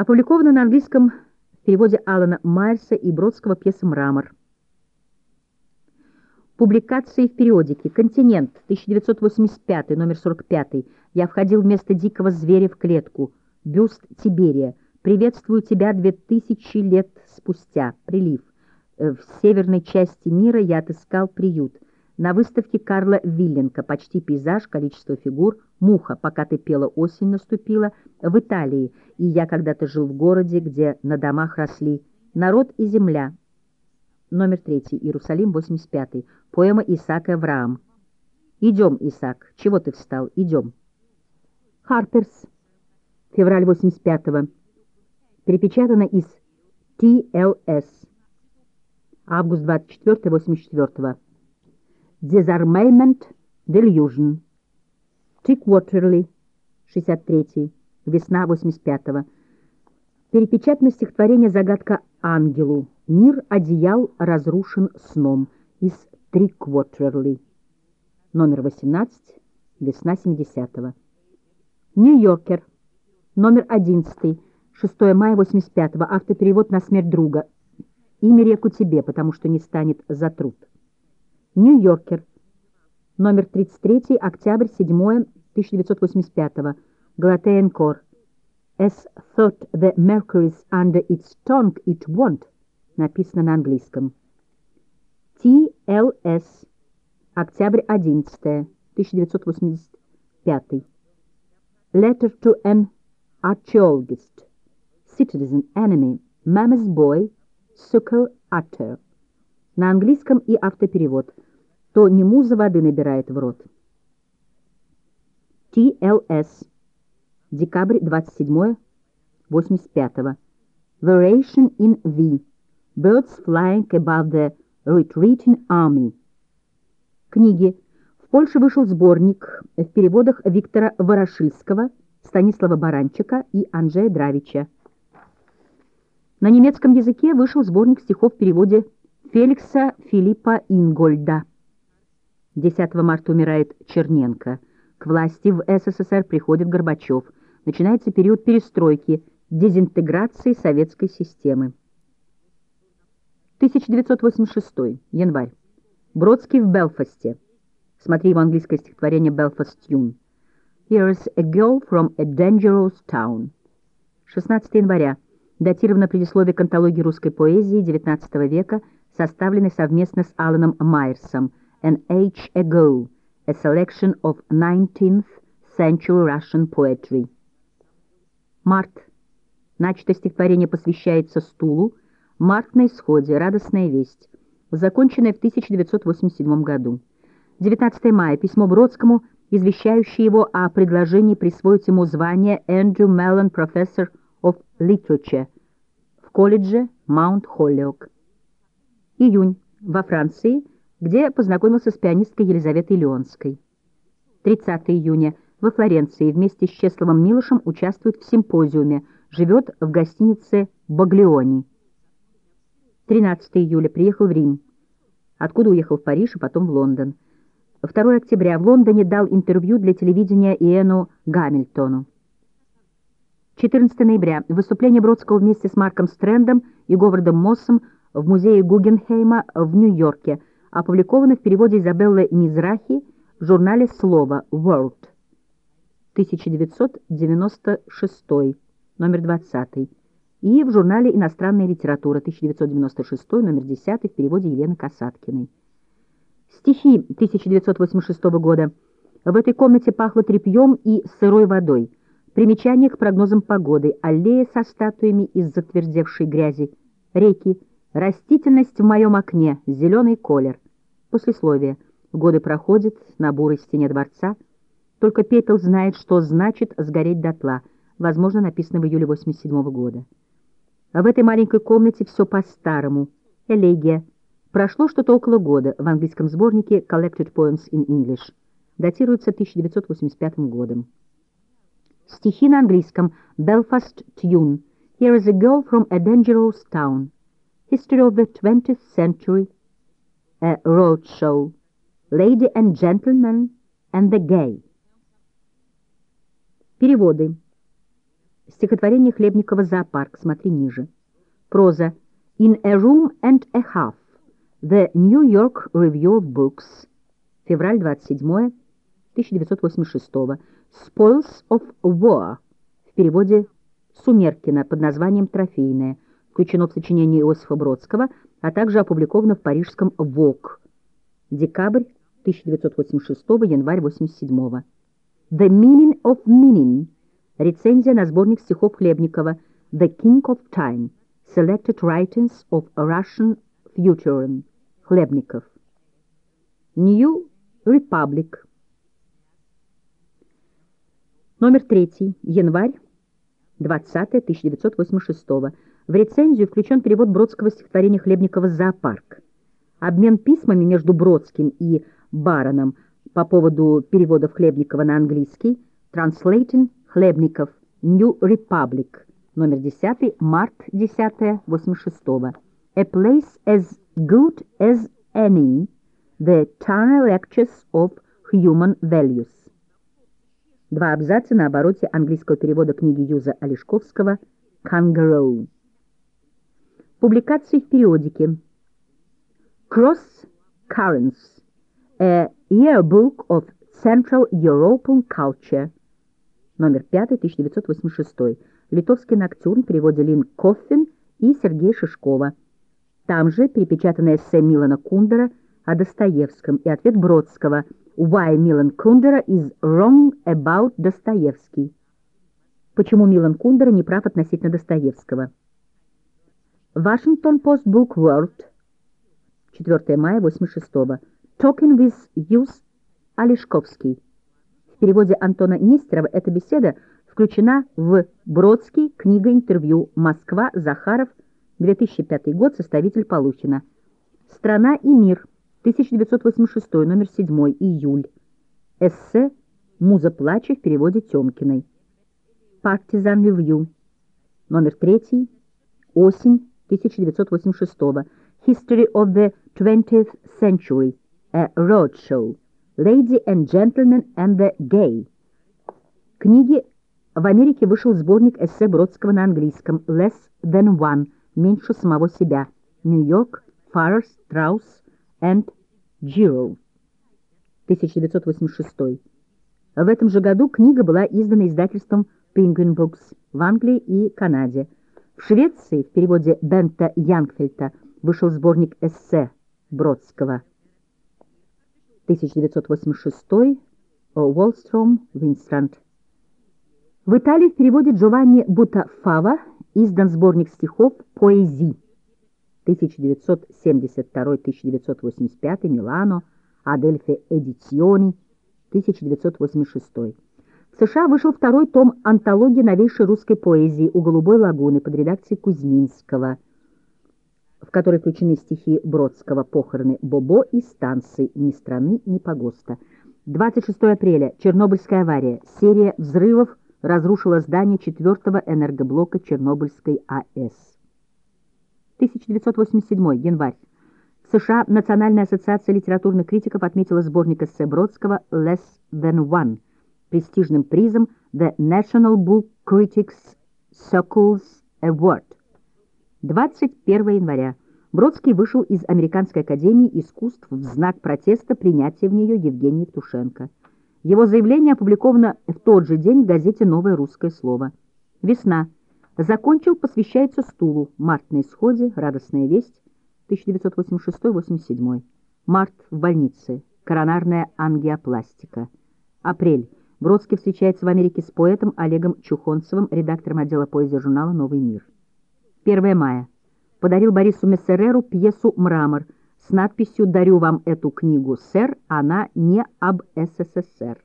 Опубликована на английском в переводе Алана Майерса и Бродского пьеса «Мрамор». Публикации в периодике «Континент», 1985, номер 45. «Я входил вместо дикого зверя в клетку». Бюст Тиберия. «Приветствую тебя две тысячи лет спустя». Прилив. В северной части мира я отыскал приют. На выставке Карла Вилленка «Почти пейзаж, количество фигур», «Муха, пока ты пела, осень наступила», в Италии, и я когда-то жил в городе, где на домах росли «Народ и земля», Номер третий. Иерусалим, 85. Поэма Исаака Авраам. «Идем, Исаак. Чего ты встал? Идем». Харперс. Февраль 85-го. Перепечатано из TLS. Август 24 84-го. Disarmament Delusion. Тик Уотерли. 63-й. Весна 85-го. Перепечатано стихотворение «Загадка ангелу». Мир одеял разрушен сном из Триквотерли. Номер 18, весна 70-го. Нью-Йоркер. Номер 11, 6 мая 85-го. Автоперевод на смерть друга. Имя реку тебе, потому что не станет за труд. Нью-Йоркер. Номер 33, октябрь 7 1985-го. Галатеенкор. As thought the Mercury's under its tongue it won't написано на английском. TLS. Октябрь 11 1985. Letter to an archaeologist. Citizen enemy. Mama's boy. Sucker utter. На английском и автоперевод. То не муза воды набирает в рот. TLS. Декабрь 27 85 Variation in V. Birds Flying Above the Retreating Army. Книги. В Польше вышел сборник в переводах Виктора Ворошильского, Станислава Баранчика и Анджея Дравича. На немецком языке вышел сборник стихов в переводе Феликса Филиппа Ингольда. 10 марта умирает Черненко. К власти в СССР приходит Горбачев. Начинается период перестройки, дезинтеграции советской системы. 1986. Январь. Бродский в Белфасте. Смотри его английское стихотворение «Belfast Tune». Here's a girl from a dangerous town. 16 января. Датировано предисловие к антологии русской поэзии XIX века, составленной совместно с Аланом Майерсом «An Age Ago. A Selection of 19th Century Russian Poetry». Март. Начато стихотворение посвящается стулу, Март на исходе. Радостная весть. Законченная в 1987 году. 19 мая. Письмо Бродскому, извещающее его о предложении присвоить ему звание Эндрю Меллон Professor of Literature в колледже Маунт Холлиок. Июнь. Во Франции, где познакомился с пианисткой Елизаветой Леонской. 30 июня. Во Флоренции вместе с Чесловым Милошем участвует в симпозиуме, живет в гостинице «Баглеони». 13 июля приехал в Рим, откуда уехал в Париж и потом в Лондон. 2 октября в Лондоне дал интервью для телевидения Иэну Гамильтону. 14 ноября выступление Бродского вместе с Марком Стрэндом и Говардом Моссом в музее Гугенхейма в Нью-Йорке, опубликовано в переводе Изабеллы Мизрахи в журнале «Слово» World, 1996, номер 20 и в журнале «Иностранная литература» 1996, номер 10 в переводе Елены Касаткиной. Стихи 1986 года. В этой комнате пахло тряпьем и сырой водой. Примечание к прогнозам погоды. Аллея со статуями из затвердевшей грязи. Реки. Растительность в моем окне. Зеленый колер. Послесловие. Годы проходят на бурой стене дворца. Только пепел знает, что значит сгореть дотла. Возможно, написано в июле 87 года. В этой маленькой комнате все по-старому. Элегия. Прошло что-то около года в английском сборнике Collected Poems in English. Датируется 1985 годом. Стихи на английском. Belfast Tune. Here is a girl from a dangerous town. History of the 20th century. A road show. Lady and gentleman and the gay. Переводы. Стихотворение Хлебникова «Зоопарк». Смотри ниже. Проза. In a room and a half. The New York Review of Books. Февраль 27 1986 Spoils of War. В переводе Сумеркина под названием «Трофейное». Включено в сочинение Иосифа Бродского, а также опубликовано в парижском Vogue. Декабрь 1986, январь 87 The Meaning of Meaning. Рецензия на сборник стихов Хлебникова The King of Time. Selected Writings of Russian Futurism. Хлебников. New Republic. Номер 3. Январь 20 1986 В рецензию включен перевод бродского стихотворения Хлебникова «Зоопарк». Обмен письмами между Бродским и Бароном по поводу переводов Хлебникова на английский «Translating Хлебников. New Republic». Номер 10. Март 10 86 A place as good as any. The Turner Lectures of Human Values. Два абзаца на обороте английского перевода книги Юза Олешковского «Kangaroo». Публикации в периодике Cross Currents, a Yearbook of Central European Culture, номер 5, 1986, Литовский ноктюрн в переводе Лин Коффин и Сергея Шишкова. Там же перепечатанное эссе Милана Кундера о Достоевском и ответ Бродского «Why Милан Кундера is wrong about Достоевский». Почему Милан Кундера не прав относительно Достоевского. Washington Post Book World, 4 мая 86 -го. Talking with Юс Олешковский. В переводе Антона Нестерова эта беседа включена в Бродский, книга-интервью «Москва. Захаров. 2005 год. Составитель Полухина». «Страна и мир», 1986, номер 7, июль. Эссе «Муза плача» в переводе Тёмкиной. «Партизан Ревью», номер 3, осень 1986 History of the 20th Century, a Roadshow, Lady and Gentleman and the Gay. Книги в Америке вышел сборник эссе Бродского на английском «Less than one» — «Меньше самого себя». Нью-Йорк, Farrar, Страус and Giro, 1986. В этом же году книга была издана издательством Penguin Books в Англии и Канаде. В Швеции в переводе Бента Янгфельта вышел сборник эссе Бродского. 1986. Уолстром, Винстранд. В Италии в переводе Джованни Бутафава издан сборник стихов «Поэзи» 1972-1985, Милано, Адельфе Эдициони, 1986. США вышел второй том антологии новейшей русской поэзии «У голубой лагуны» под редакцией Кузьминского, в которой включены стихи Бродского «Похороны Бобо» и станции «Ни страны, ни погоста». 26 апреля. Чернобыльская авария. Серия взрывов разрушила здание четвертого энергоблока Чернобыльской АЭС. 1987 январь. В США Национальная ассоциация литературных критиков отметила сборник эссе Бродского «Less Than One» престижным призом The National Book Critics Circles Award. 21 января. Бродский вышел из Американской академии искусств в знак протеста принятия в нее Евгения Евтушенко. Его заявление опубликовано в тот же день в газете «Новое русское слово». Весна. Закончил посвящается стулу. Март на исходе. Радостная весть. 1986-87. Март в больнице. Коронарная ангиопластика. Апрель. Бродский встречается в Америке с поэтом Олегом Чухонцевым, редактором отдела поэзии журнала «Новый мир». 1 мая. Подарил Борису Мессереру пьесу «Мрамор» с надписью «Дарю вам эту книгу, сэр, она не об СССР».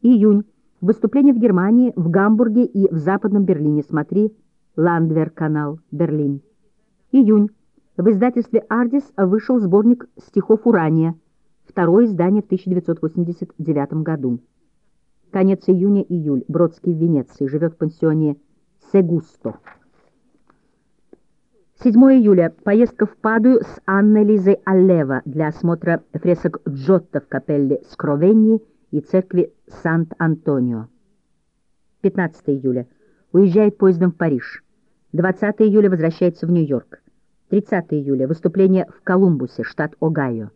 Июнь. Выступление в Германии, в Гамбурге и в Западном Берлине. Смотри Ландвер-канал, Берлин. Июнь. В издательстве «Ардис» вышел сборник стихов «Урания», второе издание в 1989 году. Конец июня-июль. Бродский в Венеции. Живет в пансионе «Сегусто». 7 июля. Поездка в Падую с Анной Лизой Аллева для осмотра фресок Джотто в капелле Скровенни и церкви Сант-Антонио. 15 июля. Уезжает поездом в Париж. 20 июля возвращается в Нью-Йорк. 30 июля выступление в Колумбусе, штат Огайо.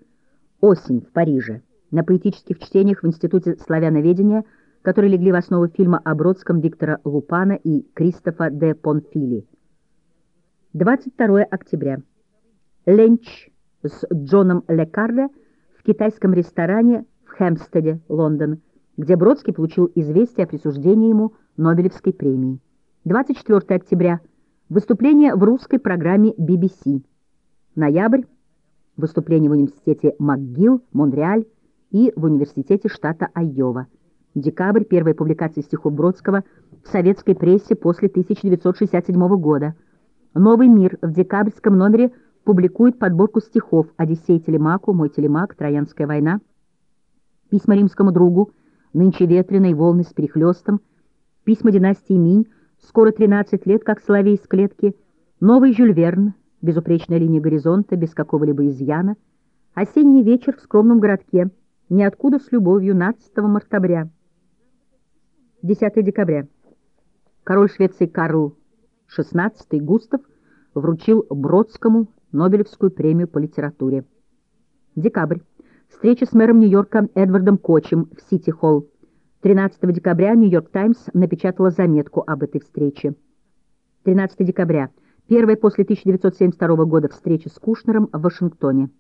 Осень в Париже. На поэтических чтениях в Институте славяноведения, которые легли в основу фильма о Бродском Виктора Лупана и Кристофа де Понфили. 22 октября. Ленч с Джоном Лекарде в китайском ресторане в Хэмпстеде, Лондон, где Бродский получил известие о присуждении ему Нобелевской премии. 24 октября. Выступление в русской программе BBC. Ноябрь. Выступление в университете МcGill, Монреаль и в университете штата Айова. Декабрь. Первая публикация стихов Бродского в советской прессе после 1967 года. «Новый мир» в декабрьском номере публикует подборку стихов «Одиссей Телемаку», «Мой Телемак», «Троянская война», письма римскому другу, нынче ветреные волны с перехлестом, письма династии Минь, скоро 13 лет, как соловей из клетки, новый Жюль Верн, безупречная линия горизонта, без какого-либо изъяна, осенний вечер в скромном городке, ниоткуда с любовью 12 мартабря. 10 декабря. Король Швеции Карл XVI Густав вручил Бродскому Нобелевскую премию по литературе. Декабрь. Встреча с мэром Нью-Йорка Эдвардом Кочем в Сити-Холл. 13 декабря «Нью-Йорк Таймс» напечатала заметку об этой встрече. 13 декабря. Первая после 1972 года встреча с Кушнером в Вашингтоне.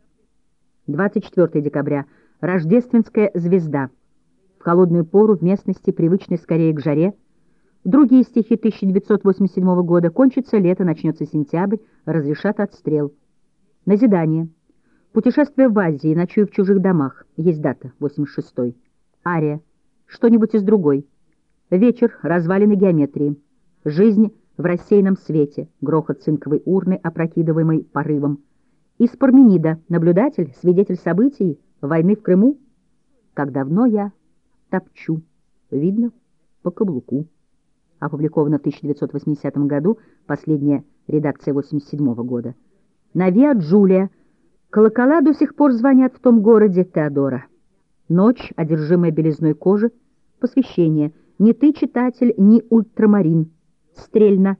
24 декабря. Рождественская звезда. В холодную пору в местности, привычной скорее к жаре. Другие стихи 1987 года. Кончится лето, начнется сентябрь, разрешат отстрел. Назидание. Путешествие в Азии, ночую в чужих домах. Есть дата, 86-й. Ария. Что-нибудь из другой. Вечер, развалины геометрии. Жизнь в рассеянном свете, грохот цинковой урны, опрокидываемой порывом. Из Парменида, наблюдатель, свидетель событий, войны в Крыму. Как давно я топчу, видно по каблуку. Опубликовано в 1980 году, последняя редакция 87 года. На Виа Джулия Колокола до сих пор звонят в том городе Теодора. Ночь, одержимая белизной кожи, посвящение. Ни ты, читатель, ни ультрамарин. Стрельно.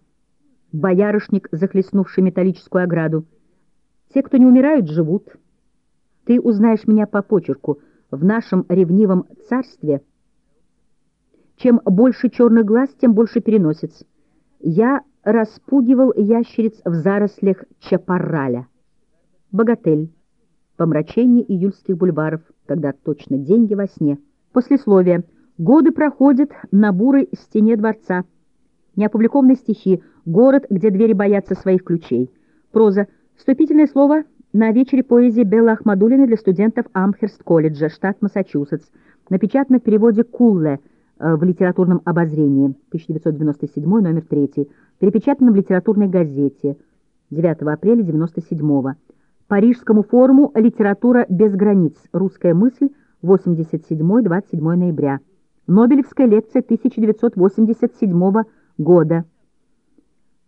Боярышник, захлестнувший металлическую ограду. Те, кто не умирают, живут. Ты узнаешь меня по почерку. В нашем ревнивом царстве чем больше черных глаз, тем больше переносец. Я распугивал ящериц в зарослях чапараля. Богатель. Помрачение июльских бульваров, когда точно деньги во сне. Послесловие. Годы проходят на бурой стене дворца. Неопубликованные стихи. Город, где двери боятся своих ключей. Проза. Вступительное слово на вечере поэзии Беллы Ахмадулиной для студентов Амхерст-колледжа, штат Массачусетс. Напечатано в переводе Кулле э, в литературном обозрении, 1997, номер 3. Перепечатано в литературной газете, 9 апреля 1997 года. Парижскому форуму «Литература без границ. Русская мысль. 87-27 ноября». Нобелевская лекция 1987 года.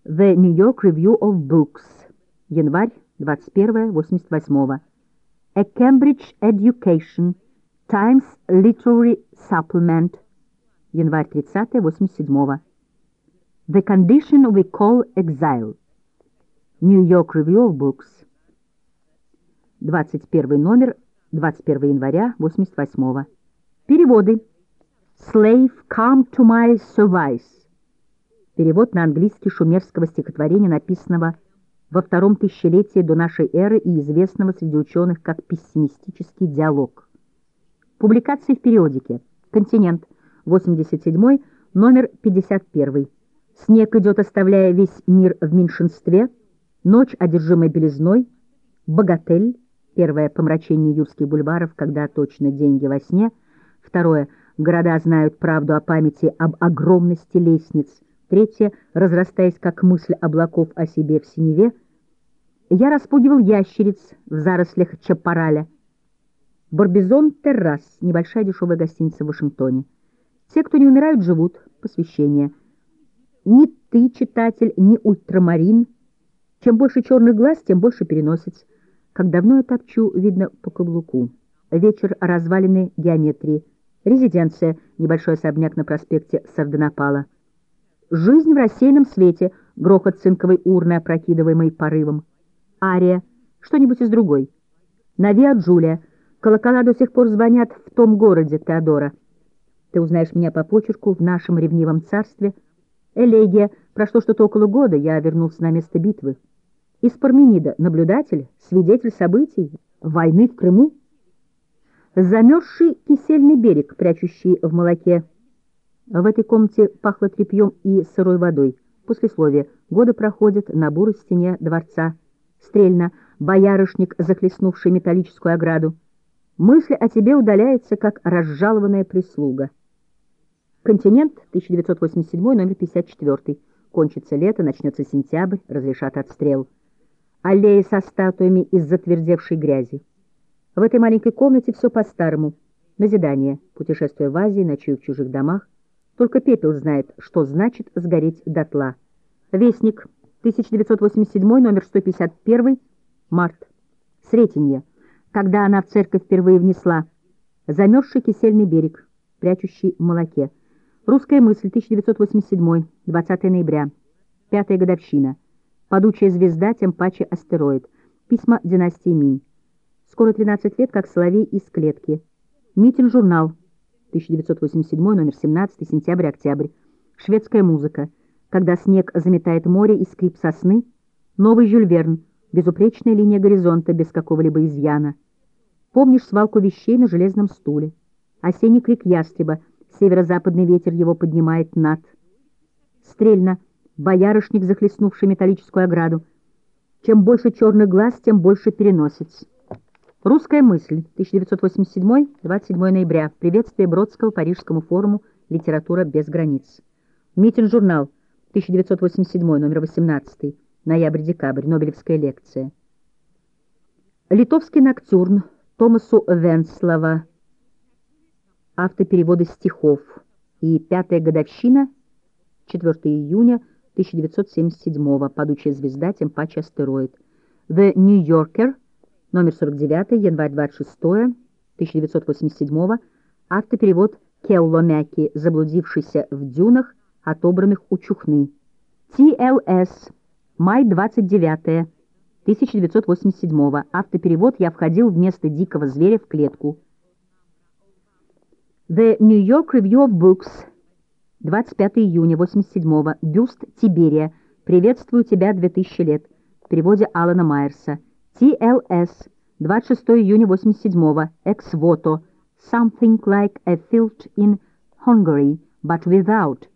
The New York Review of Books. Январь 21 88 A Cambridge Education. Times Literary Supplement. Январь 30 87 The Condition We Call Exile. New York Review of Books. 21 номер, 21 января 88 -го. Переводы. Slave, come to my service. Перевод на английский шумерского стихотворения, написанного во втором тысячелетии до нашей эры и известного среди ученых как пессимистический диалог. Публикации в периодике. Континент. 87 номер 51. Снег идет, оставляя весь мир в меньшинстве. Ночь, одержимая белизной. Богатель. Первое — помрачение юрских бульваров, когда точно деньги во сне. Второе — города знают правду о памяти об огромности лестниц. Третье — разрастаясь как мысль облаков о себе в синеве. Я распугивал ящериц в зарослях Чапараля. Барбизон Террас, небольшая дешевая гостиница в Вашингтоне. Те, кто не умирают, живут. Посвящение. Ни ты, читатель, ни ультрамарин. Чем больше черных глаз, тем больше переносец. Как давно я топчу, видно по каблуку. Вечер развалины геометрии. Резиденция, небольшой особняк на проспекте Сардонапала. Жизнь в рассеянном свете, грохот цинковой урны, опрокидываемой порывом. Ария, что-нибудь из другой. Навиа Джулия, колокола до сих пор звонят в том городе, Теодора. Ты узнаешь меня по почерку в нашем ревнивом царстве. Элегия, прошло что-то около года, я вернулся на место битвы. Из Парменида, наблюдатель, свидетель событий, войны в Крыму. Замерзший кисельный берег, прячущий в молоке. В этой комнате пахло тряпьем и сырой водой. Послесловие. Годы проходят на бурой стене дворца. Стрельно. Боярышник, захлестнувший металлическую ограду. Мысль о тебе удаляется, как разжалованная прислуга. Континент, 1987, номер 54. Кончится лето, начнется сентябрь, разрешат отстрел. Аллеи со статуями из затвердевшей грязи. В этой маленькой комнате все по-старому. Назидание, путешествие в Азии, ночую в чужих домах. Только пепел знает, что значит сгореть дотла. Вестник, 1987, номер 151, март. Сретенье, когда она в церковь впервые внесла. Замерзший кисельный берег, прячущий в молоке. Русская мысль, 1987, 20 ноября. Пятая годовщина. Падучая звезда, тем паче астероид. Письма династии Минь. Скоро 13 лет, как соловей из клетки. Митин журнал. 1987, номер 17, сентябрь-октябрь. Шведская музыка. Когда снег заметает море и скрип сосны. Новый Жюль Верн. Безупречная линия горизонта, без какого-либо изъяна. Помнишь свалку вещей на железном стуле? Осенний крик ястреба. Северо-западный ветер его поднимает над. Стрельно. Боярышник, захлестнувший металлическую ограду. Чем больше черных глаз, тем больше переносец. Русская мысль. 1987, 27 ноября. Приветствие Бродского Парижскому форуму «Литература без границ». Митин журнал. 1987, номер 18. Ноябрь-декабрь. Нобелевская лекция. Литовский ноктюрн. Томасу Венслова автопереводы стихов и пятая годовщина, 4 июня 1977 падучая звезда, тем паче астероид. The New Yorker, номер 49, январь 26, 1987 автоперевод Келломяки, заблудившийся в дюнах, отобранных у Чухны. TLS, май 29, 1987 автоперевод «Я входил вместо дикого зверя в клетку». The New York Review of Books, 25 июня 87-го, бюст Тиберия, «Приветствую тебя 2000 лет», в переводе Алана Майерса. TLS, 26 июня 87-го, Ex Voto, Something like a field in Hungary, but without.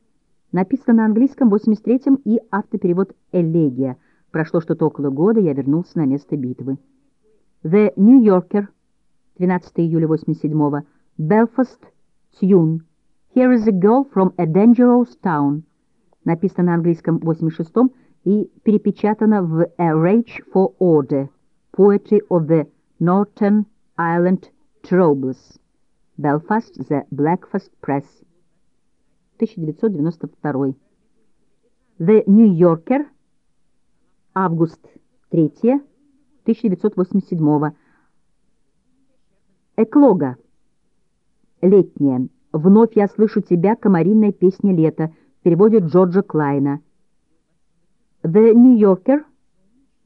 Написано на английском в 83-м и автоперевод «Элегия». Прошло что-то около года, я вернулся на место битвы. The New Yorker, 12 июля 87-го, Belfast, Tune. Here is a girl from a dangerous town. Написано на английском в 86-м и перепечатано в A Rage for Order. Poetry of the Northern Ireland Troubles. Belfast, The Blackfast Press. 1992. The New Yorker. Август 3. 1987. Эклога. Летняя. Вновь я слышу тебя, комаринная песня лета. В переводе Джорджа Клайна. The New Yorker.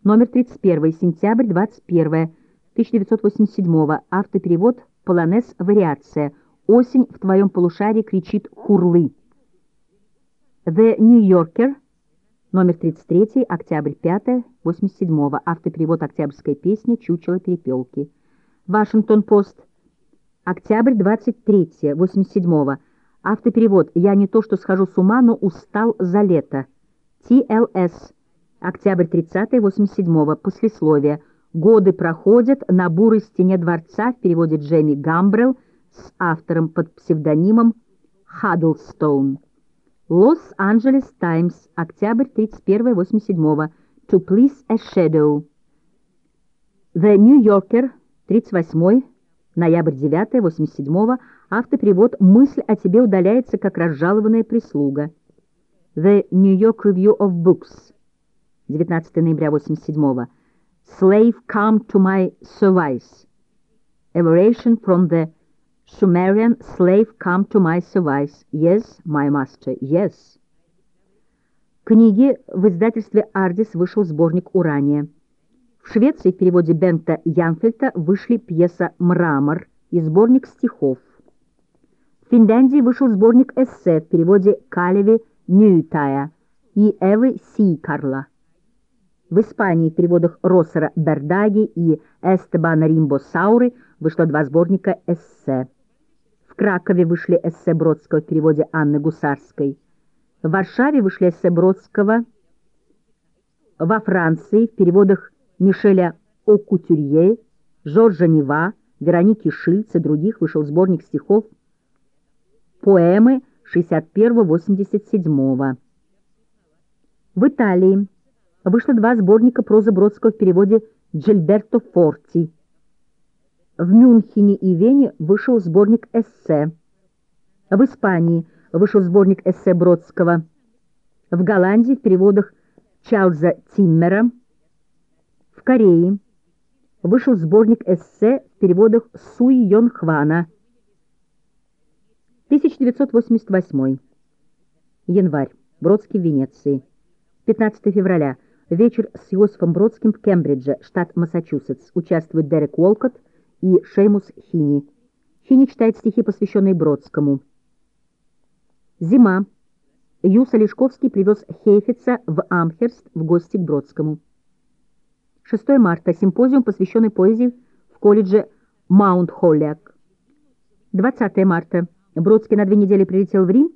Номер 31. Сентябрь 21. 1987. Автоперевод «Полонез. Вариация». Осень в твоем полушарии кричит «Хурлы». The New Yorker. Номер 33. Октябрь 5. 87. Автоперевод «Октябрьская песня. Чучело перепелки». Вашингтон-Пост. Октябрь 23 87-го. Автоперевод «Я не то что схожу с ума, но устал за лето». ТЛС. Октябрь 30 87-го. Послесловие. «Годы проходят на бурой стене дворца» в переводе Джемми Гамбрелл с автором под псевдонимом Хаддлстоун. Лос-Анджелес Таймс. Октябрь 31 87-го. To please a shadow. The New Yorker. 38 Ноябрь 9 87-го. Автоперевод «Мысль о тебе удаляется, как разжалованная прислуга». The New York Review of Books. 19 ноября 87-го. Slave come to my service. A variation from the Sumerian slave come to my service. Yes, my master, yes. книги в издательстве «Ардис» вышел сборник «Урания». В Швеции в переводе Бента Янфельта вышли пьеса «Мрамор» и сборник стихов. В Финляндии вышел сборник эссе в переводе Калеви Ньютая и Эвы Сикарла. В Испании в переводах Россера Бердаги и Эстебана Римбо Сауры вышло два сборника эссе. В Кракове вышли эссе Бродского в переводе Анны Гусарской. В Варшаве вышли эссе Бродского. Во Франции в переводах Мишеля Окутюрье, Жоржа Нева, Вероники Шильц и других вышел сборник стихов «Поэмы 61-87». В Италии вышло два сборника прозы Бродского в переводе Джильберто Форти. В Мюнхене и Вене вышел сборник эссе. В Испании вышел сборник эссе Бродского. В Голландии в переводах Чарльза Тиммера. В Корее вышел сборник эссе в переводах Суи Йон Хвана. 1988. Январь. Бродский в Венеции. 15 февраля. Вечер с Иосифом Бродским в Кембридже, штат Массачусетс. Участвуют Дерек Уолкотт и Шеймус Хини. Хини читает стихи, посвященные Бродскому. Зима. Юса Лешковский привез Хейфица в Амхерст в гости к Бродскому. 6 марта. Симпозиум, посвященный поэзии в колледже Маунт-Холляк. 20 марта. Бродский на две недели прилетел в Рим,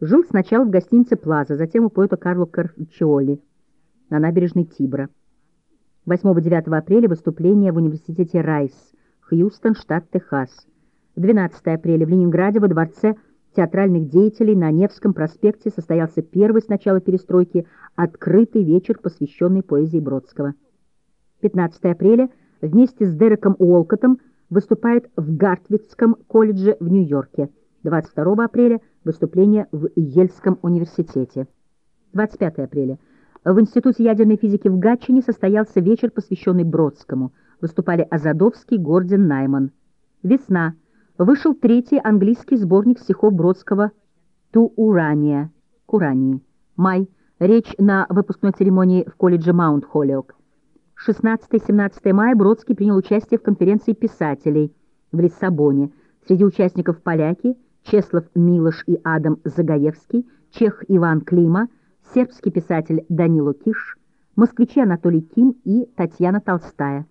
жил сначала в гостинице «Плаза», затем у поэта Карло Карчиоли на набережной Тибра. 8-9 апреля выступление в университете Райс, Хьюстон, штат Техас. 12 апреля в Ленинграде во дворце театральных деятелей на Невском проспекте состоялся первый с начала перестройки открытый вечер, посвященный поэзии Бродского. 15 апреля вместе с Дереком Уолкотом выступает в Гартвитском колледже в Нью-Йорке. 22 апреля выступление в Ельском университете. 25 апреля. В Институте ядерной физики в Гатчине состоялся вечер, посвященный Бродскому. Выступали Азадовский, Гордин, Найман. Весна. Вышел третий английский сборник стихов Бродского «Ту Урания» к Урании. Май. Речь на выпускной церемонии в колледже Маунт-Холлиок. 16-17 мая Бродский принял участие в конференции писателей в Лиссабоне. Среди участников поляки Чеслов Милош и Адам Загаевский, чех Иван Клима, сербский писатель Данило Киш, москвичи Анатолий Ким и Татьяна Толстая,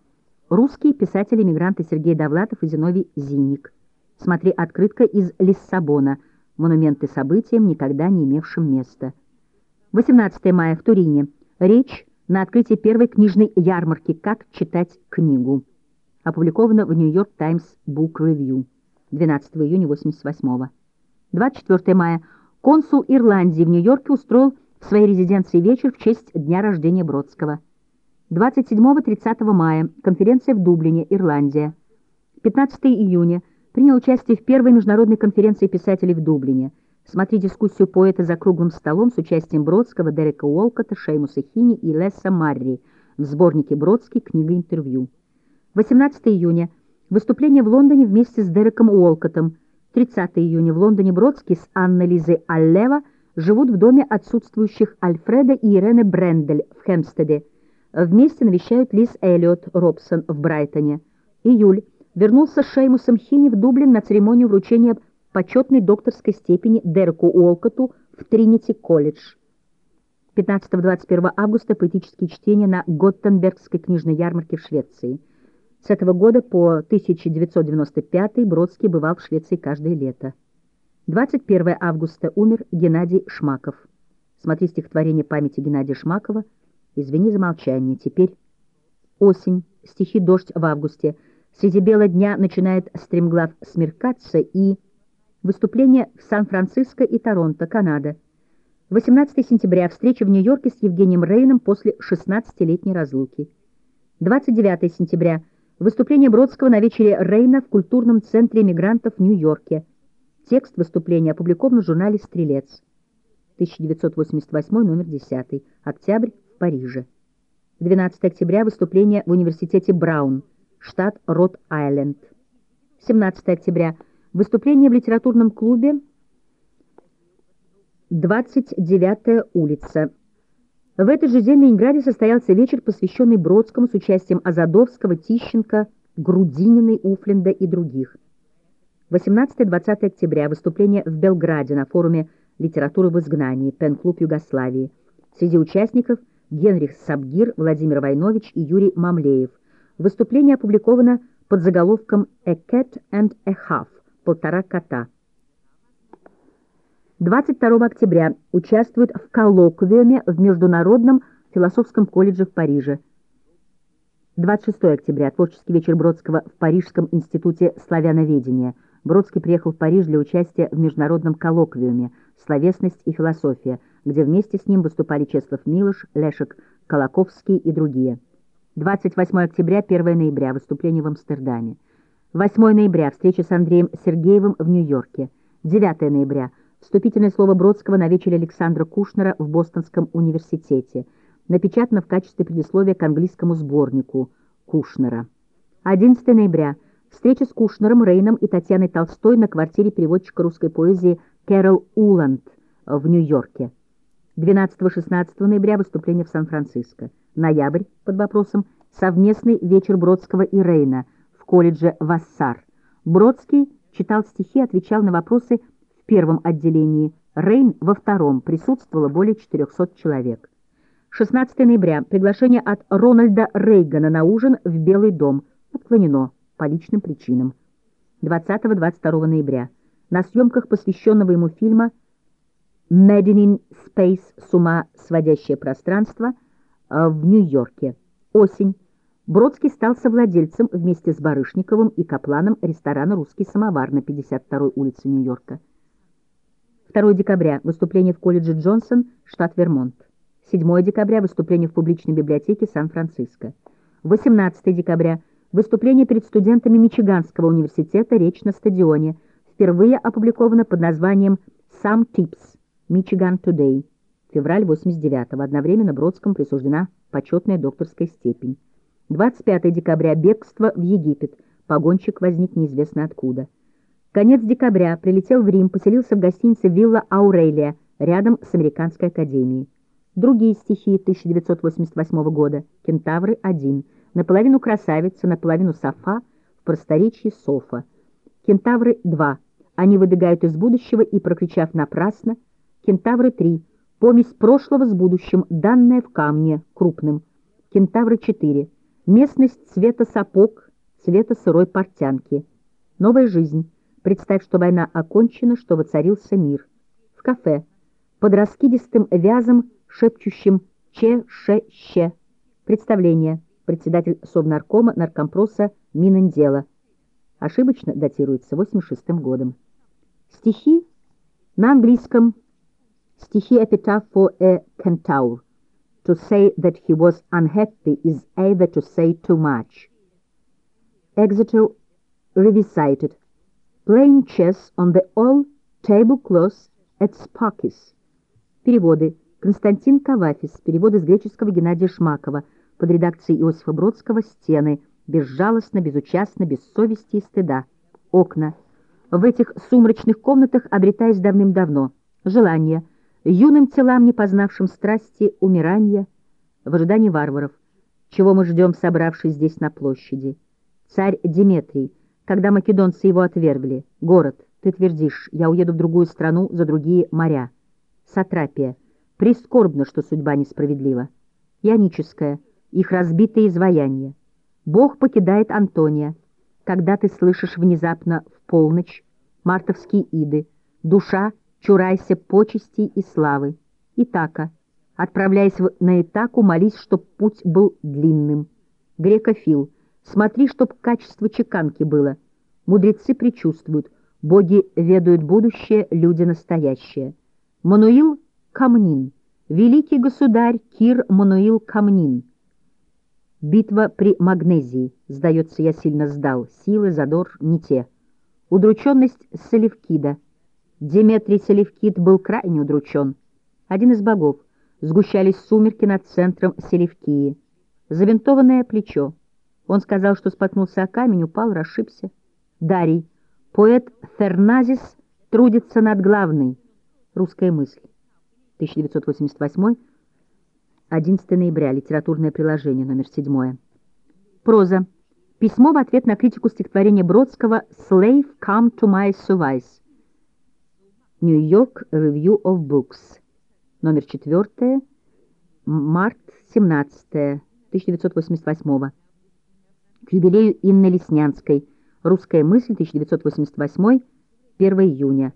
русские писатели-мигранты Сергей Довлатов и Зиновий Зинник. Смотри открытка из Лиссабона, монументы событиям, никогда не имевшим места. 18 мая в Турине. Речь на открытии первой книжной ярмарки «Как читать книгу». Опубликовано в Нью-Йорк Таймс Book Review 12 июня 88 -го. 24 мая. Консул Ирландии в Нью-Йорке устроил в своей резиденции вечер в честь дня рождения Бродского. 27-30 мая. Конференция в Дублине, Ирландия. 15 июня. Принял участие в первой международной конференции писателей в Дублине – Смотри дискуссию поэта за круглым столом с участием Бродского, Дерека Уолкота, Шеймуса Хини и Лесса Марри в сборнике «Бродский. Книга интервью». 18 июня. Выступление в Лондоне вместе с Дереком Уолкотом. 30 июня. В Лондоне Бродский с Анной Лизой Аллева живут в доме отсутствующих Альфреда и Ирены Брендель в Хемстеде. Вместе навещают Лиз Эллиот Робсон в Брайтоне. Июль. Вернулся с Шеймусом Хини в Дублин на церемонию вручения почетной докторской степени Дереку Уолкоту в Тринити-колледж. 15-21 августа поэтические чтения на Готтенбергской книжной ярмарке в Швеции. С этого года по 1995 Бродский бывал в Швеции каждое лето. 21 августа умер Геннадий Шмаков. Смотри стихотворение памяти Геннадия Шмакова. Извини за молчание. Теперь осень. Стихи «Дождь» в августе. Среди бела дня начинает стремглав смеркаться и... Выступление в Сан-Франциско и Торонто, Канада. 18 сентября. Встреча в Нью-Йорке с Евгением Рейном после 16-летней разлуки. 29 сентября. Выступление Бродского на вечере Рейна в культурном центре мигрантов в Нью-Йорке. Текст выступления опубликован в журнале «Стрелец». 1988, номер 10. Октябрь в Париже. 12 октября. Выступление в университете Браун, штат Рот-Айленд. 17 октября. Выступление в литературном клубе 29 улица. В этот же день в Ленинграде состоялся вечер, посвященный Бродскому с участием Азадовского, Тищенко, Грудининой, Уфленда и других. 18-20 октября выступление в Белграде на форуме «Литература в изгнании» Пен-клуб Югославии. Среди участников Генрих Сабгир, Владимир Войнович и Юрий Мамлеев. Выступление опубликовано под заголовком «A cat and a half» — «Полтора кота». 22 октября участвует в коллоквиуме в Международном философском колледже в Париже. 26 октября творческий вечер Бродского в Парижском институте славяноведения. Бродский приехал в Париж для участия в международном коллоквиуме «Словесность и философия», где вместе с ним выступали Чеслов Милыш, Лешек Колоковский и другие. 28 октября, 1 ноября, выступление в Амстердаме. 8 ноября, встреча с Андреем Сергеевым в Нью-Йорке. 9 ноября, Вступительное слово Бродского на вечере Александра Кушнера в Бостонском университете. Напечатано в качестве предисловия к английскому сборнику Кушнера. 11 ноября. Встреча с Кушнером, Рейном и Татьяной Толстой на квартире переводчика русской поэзии Кэрол Уланд в Нью-Йорке. 12-16 ноября выступление в Сан-Франциско. Ноябрь под вопросом совместный вечер Бродского и Рейна в колледже Вассар. Бродский читал стихи, отвечал на вопросы первом отделении, Рейн во втором, присутствовало более 400 человек. 16 ноября. Приглашение от Рональда Рейгана на ужин в Белый дом отклонено по личным причинам. 20-22 ноября. На съемках посвященного ему фильма «Made Space. С ума сводящее пространство» э, в Нью-Йорке. Осень. Бродский стал совладельцем вместе с Барышниковым и Капланом ресторана «Русский самовар» на 52-й улице Нью-Йорка. 2 декабря – выступление в колледже Джонсон, штат Вермонт. 7 декабря – выступление в публичной библиотеке Сан-Франциско. 18 декабря – выступление перед студентами Мичиганского университета «Речь на стадионе», впервые опубликовано под названием «Some Tips. Michigan Today». Февраль 89-го. Одновременно Бродскому присуждена почетная докторская степень. 25 декабря – бегство в Египет. Погонщик возник неизвестно откуда. Конец декабря прилетел в Рим, поселился в гостинице «Вилла Аурелия» рядом с Американской академией. Другие стихи 1988 года. «Кентавры-1». Наполовину красавица, наполовину софа, в просторечии софа. «Кентавры-2». Они выбегают из будущего и, прокричав напрасно. «Кентавры-3». Помесь прошлого с будущим, данная в камне, крупным. «Кентавры-4». Местность цвета сапог, цвета сырой портянки. Новая жизнь. Представь, что война окончена, что воцарился мир. В кафе, под раскидистым вязом, шепчущим «че-ше-ще». Представление. Председатель Совнаркома, наркомпроса Минендела. Ошибочно датируется 86 годом. Стихи на английском. Стихи Epitaph for a Centaur. To say that he was unhappy is either to say too much. Exeter Revisited. Playing chess on the old tablecloth at Sparkis. Переводы. Константин Кавафис. Переводы с греческого Геннадия Шмакова. Под редакцией Иосифа Бродского «Стены». Безжалостно, безучастно, без совести и стыда. Окна. В этих сумрачных комнатах обретаясь давным-давно. Желание. Юным телам, не познавшим страсти, умирания. В ожидании варваров. Чего мы ждем, собравшись здесь на площади? Царь Диметрий когда македонцы его отвергли. Город, ты твердишь, я уеду в другую страну, за другие моря. Сатрапия, прискорбно, что судьба несправедлива. Ионическая, их разбитые изваяния. Бог покидает Антония, когда ты слышишь внезапно в полночь мартовские иды, душа, чурайся почестей и славы. Итака, отправляясь на Итаку, молись, чтоб путь был длинным. Грекофил, Смотри, чтоб качество чеканки было. Мудрецы предчувствуют, боги ведают будущее, люди настоящее. Мануил Камнин, великий государь Кир Мануил Камнин. Битва при Магнезии, сдается, я сильно сдал, силы, задор не те. Удрученность Селевкида. Деметрий Селевкид был крайне удручен. Один из богов. Сгущались сумерки над центром Селевкии. Завинтованное плечо. Он сказал, что споткнулся о камень, упал, расшибся. Дарий. Поэт Ферназис трудится над главной. Русская мысль. 1988 11 ноября. Литературное приложение, номер 7. Проза. Письмо в ответ на критику стихотворения Бродского «Slave, come to my service». New York Review of Books. Номер 4. Март 17. 1988. К юбилею Инны Леснянской. Русская мысль, 1988. 1 июня.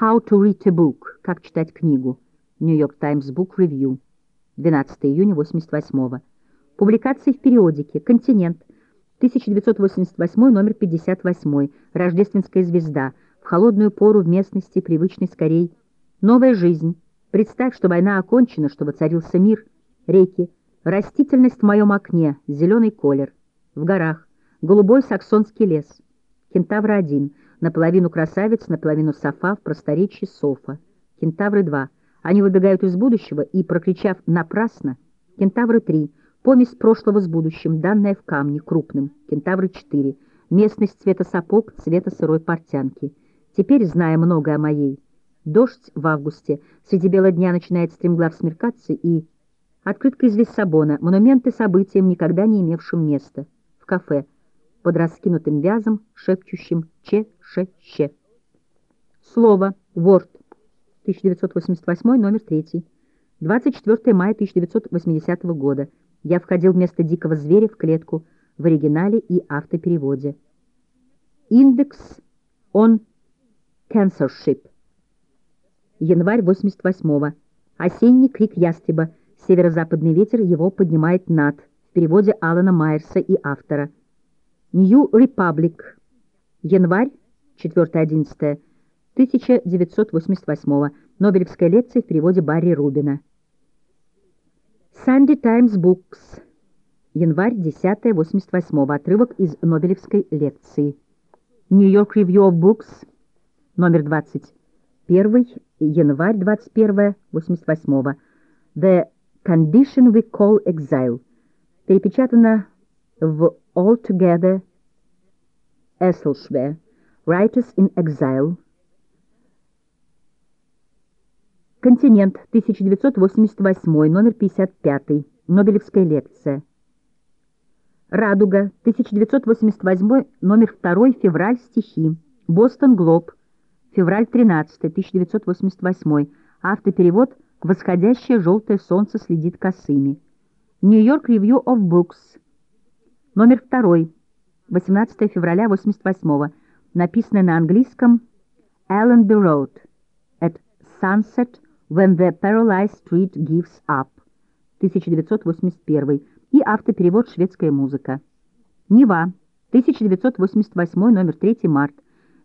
How to read a book. Как читать книгу. New York Times Book Review. 12 июня 88 Публикации в периодике «Континент», 1988, номер 58, «Рождественская звезда», в холодную пору в местности, привычной скорей. Новая жизнь. Представь, что война окончена, что воцарился мир. Реки. Растительность в моем окне. Зеленый колер. В горах. Голубой саксонский лес. Кентавра-1. Наполовину красавец, наполовину софа, в просторечии софа. Кентавры-2. Они выбегают из будущего и, прокричав «напрасно», Кентавры-3, помесь прошлого с будущим, данная в камне, крупным, Кентавры-4, местность цвета сапог, цвета сырой портянки. Теперь, зная много о моей, дождь в августе, среди бела дня начинает стремглав смеркаться и... Открытка из Лиссабона, монументы событиям, никогда не имевшим места. В кафе, под раскинутым вязом, шепчущим «че-ше-че». Слово, ворд, 1988, номер 3. 24 мая 1980 года. Я входил вместо дикого зверя в клетку в оригинале и автопереводе. Индекс on censorship. Январь 88-го. Осенний крик ястреба. Северо-западный ветер его поднимает над. В переводе Алана Майерса и автора. New Republic. Январь 4-11. 1988 Нобелевская лекция в переводе Барри Рубина. Sunday Times Books. Январь 10 88 Отрывок из Нобелевской лекции. New York Review of Books. Номер 21. Январь 21 88 The Condition We Call Exile. Перепечатано в Altogether Esselschwer. Writers in Exile. Континент, 1988, номер 55, Нобелевская лекция. Радуга, 1988, номер 2, февраль, стихи. Бостон Глоб, февраль 13, 1988, автоперевод «Восходящее желтое солнце следит косыми». Нью-Йорк Review of Books, номер 2, 18 февраля 88, написанное на английском Allenby Road, at Sunset, When the Paralyzed Street Gives Up, 1981, и автоперевод «Шведская музыка». Нева, 1988, номер 3 март.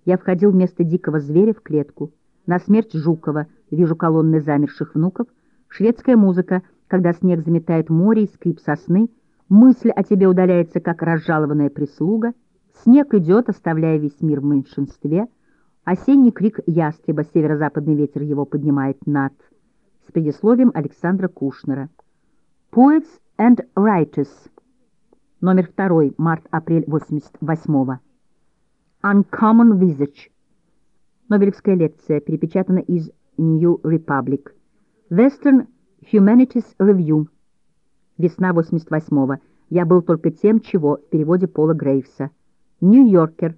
Я входил вместо дикого зверя в клетку. На смерть Жукова вижу колонны замерших внуков. Шведская музыка, когда снег заметает море и скрип сосны. Мысль о тебе удаляется, как разжалованная прислуга. Снег идет, оставляя весь мир в меньшинстве — Осенний крик ястреба, северо-западный ветер его поднимает над. С предисловием Александра Кушнера. Poets and Writers. Номер 2, март-апрель 88-го. Uncommon Visage. Нобелевская лекция, перепечатана из New Republic. Western Humanities Review. Весна 88-го. Я был только тем, чего, в переводе Пола Грейвса. Нью-Йоркер.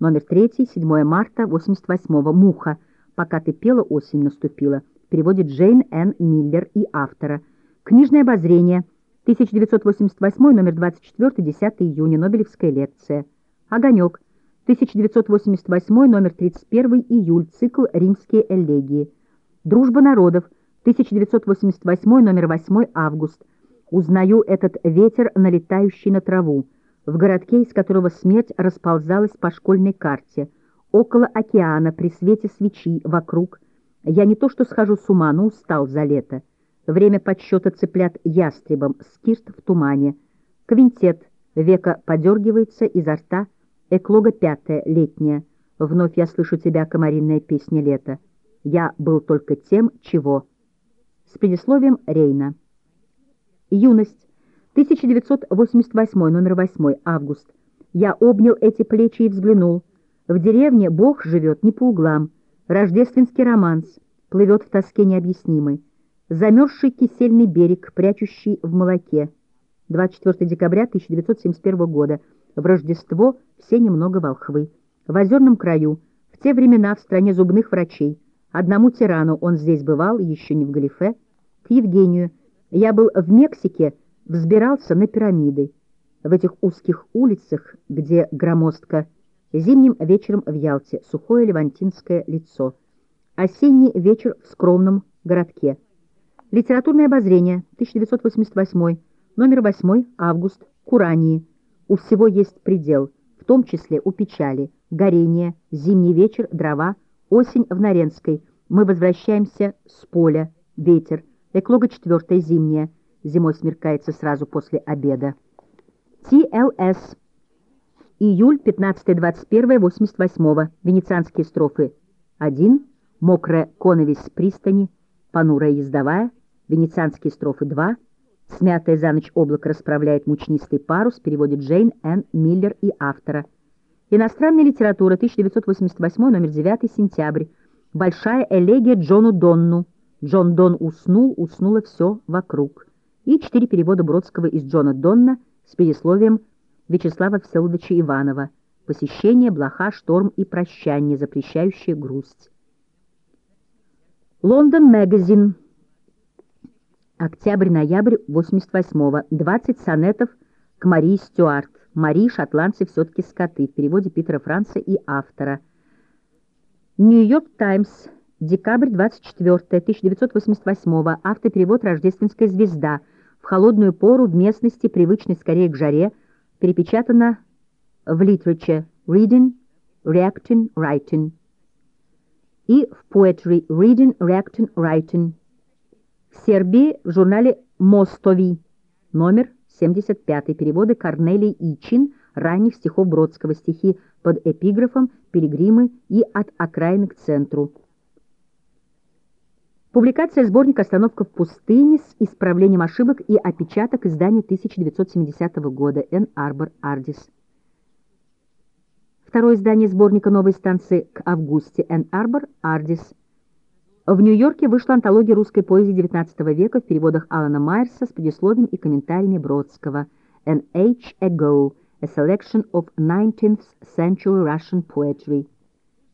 Номер 3, 7 марта 88-го. «Муха. Пока ты пела, осень наступила». В переводе Джейн Н. Миллер и автора. Книжное обозрение. 1988, номер 24, 10 июня. Нобелевская лекция. «Огонек». 1988, номер 31, июль. Цикл «Римские элегии». «Дружба народов». 1988, номер 8, август. «Узнаю этот ветер, налетающий на траву» в городке, из которого смерть расползалась по школьной карте, около океана, при свете свечи, вокруг. Я не то что схожу с ума, но устал за лето. Время подсчета цыплят ястребом, скирт в тумане. Квинтет, века подергивается изо рта, эклога пятая, летняя. Вновь я слышу тебя, комаринная песня лета. Я был только тем, чего. С предисловием Рейна. Юность. 1988, номер 8, август. Я обнял эти плечи и взглянул. В деревне Бог живет не по углам. Рождественский романс плывет в тоске необъяснимой. Замерзший кисельный берег, прячущий в молоке. 24 декабря 1971 года. В Рождество все немного волхвы. В озерном краю, в те времена в стране зубных врачей. Одному тирану он здесь бывал, еще не в галифе. К Евгению. Я был в Мексике, взбирался на пирамиды. В этих узких улицах, где громоздко, зимним вечером в Ялте, сухое левантинское лицо. Осенний вечер в скромном городке. Литературное обозрение, 1988, номер 8, август, Курании. У всего есть предел, в том числе у печали, горение, зимний вечер, дрова, осень в Наренской. Мы возвращаемся с поля, ветер, эклога четвертая, зимняя. Зимой смеркается сразу после обеда. ТЛС. Июль 15-21, 88. Венецианские строфы. 1. Мокрая коновесь пристани. Понурая ездовая. Венецианские строфы 2. Смятое за ночь облако расправляет мучнистый парус. Переводит Джейн Н. Миллер и автора. Иностранная литература. 1988, номер 9, сентябрь. Большая элегия Джону Донну. Джон Дон уснул, уснуло все вокруг. И четыре перевода Бродского из Джона Донна – с пересловием Вячеслава Всеволодовича Иванова «Посещение, блоха, шторм и прощание, запрещающее грусть». Лондон Магазин. Октябрь-ноябрь 88-го. 20 сонетов к Марии Стюарт. Марии шотландцы все-таки скоты. В переводе Питера Франца и автора. Нью-Йорк Таймс. Декабрь 24 1988 Автоперевод «Рождественская звезда» в холодную пору в местности, привычной скорее к жаре, перепечатано в Literature Reading, Reacting, Writing и в Poetry Reading, Reacting, Writing. В Сербии в журнале «Мостови» номер 75 переводы Корнелий Ичин ранних стихов Бродского, стихи под эпиграфом «Пилигримы» и «От окраины к центру». Публикация сборника «Остановка в пустыне» с исправлением ошибок и опечаток издания 1970 года Н. Арбор Ардис. Второе издание сборника новой станции к августе Н. Арбор Ардис. В Нью-Йорке вышла антология русской поэзии XIX века в переводах Алана Майерса с предисловием и комментариями Бродского «An Age Ago – A Selection of 19th Century Russian Poetry».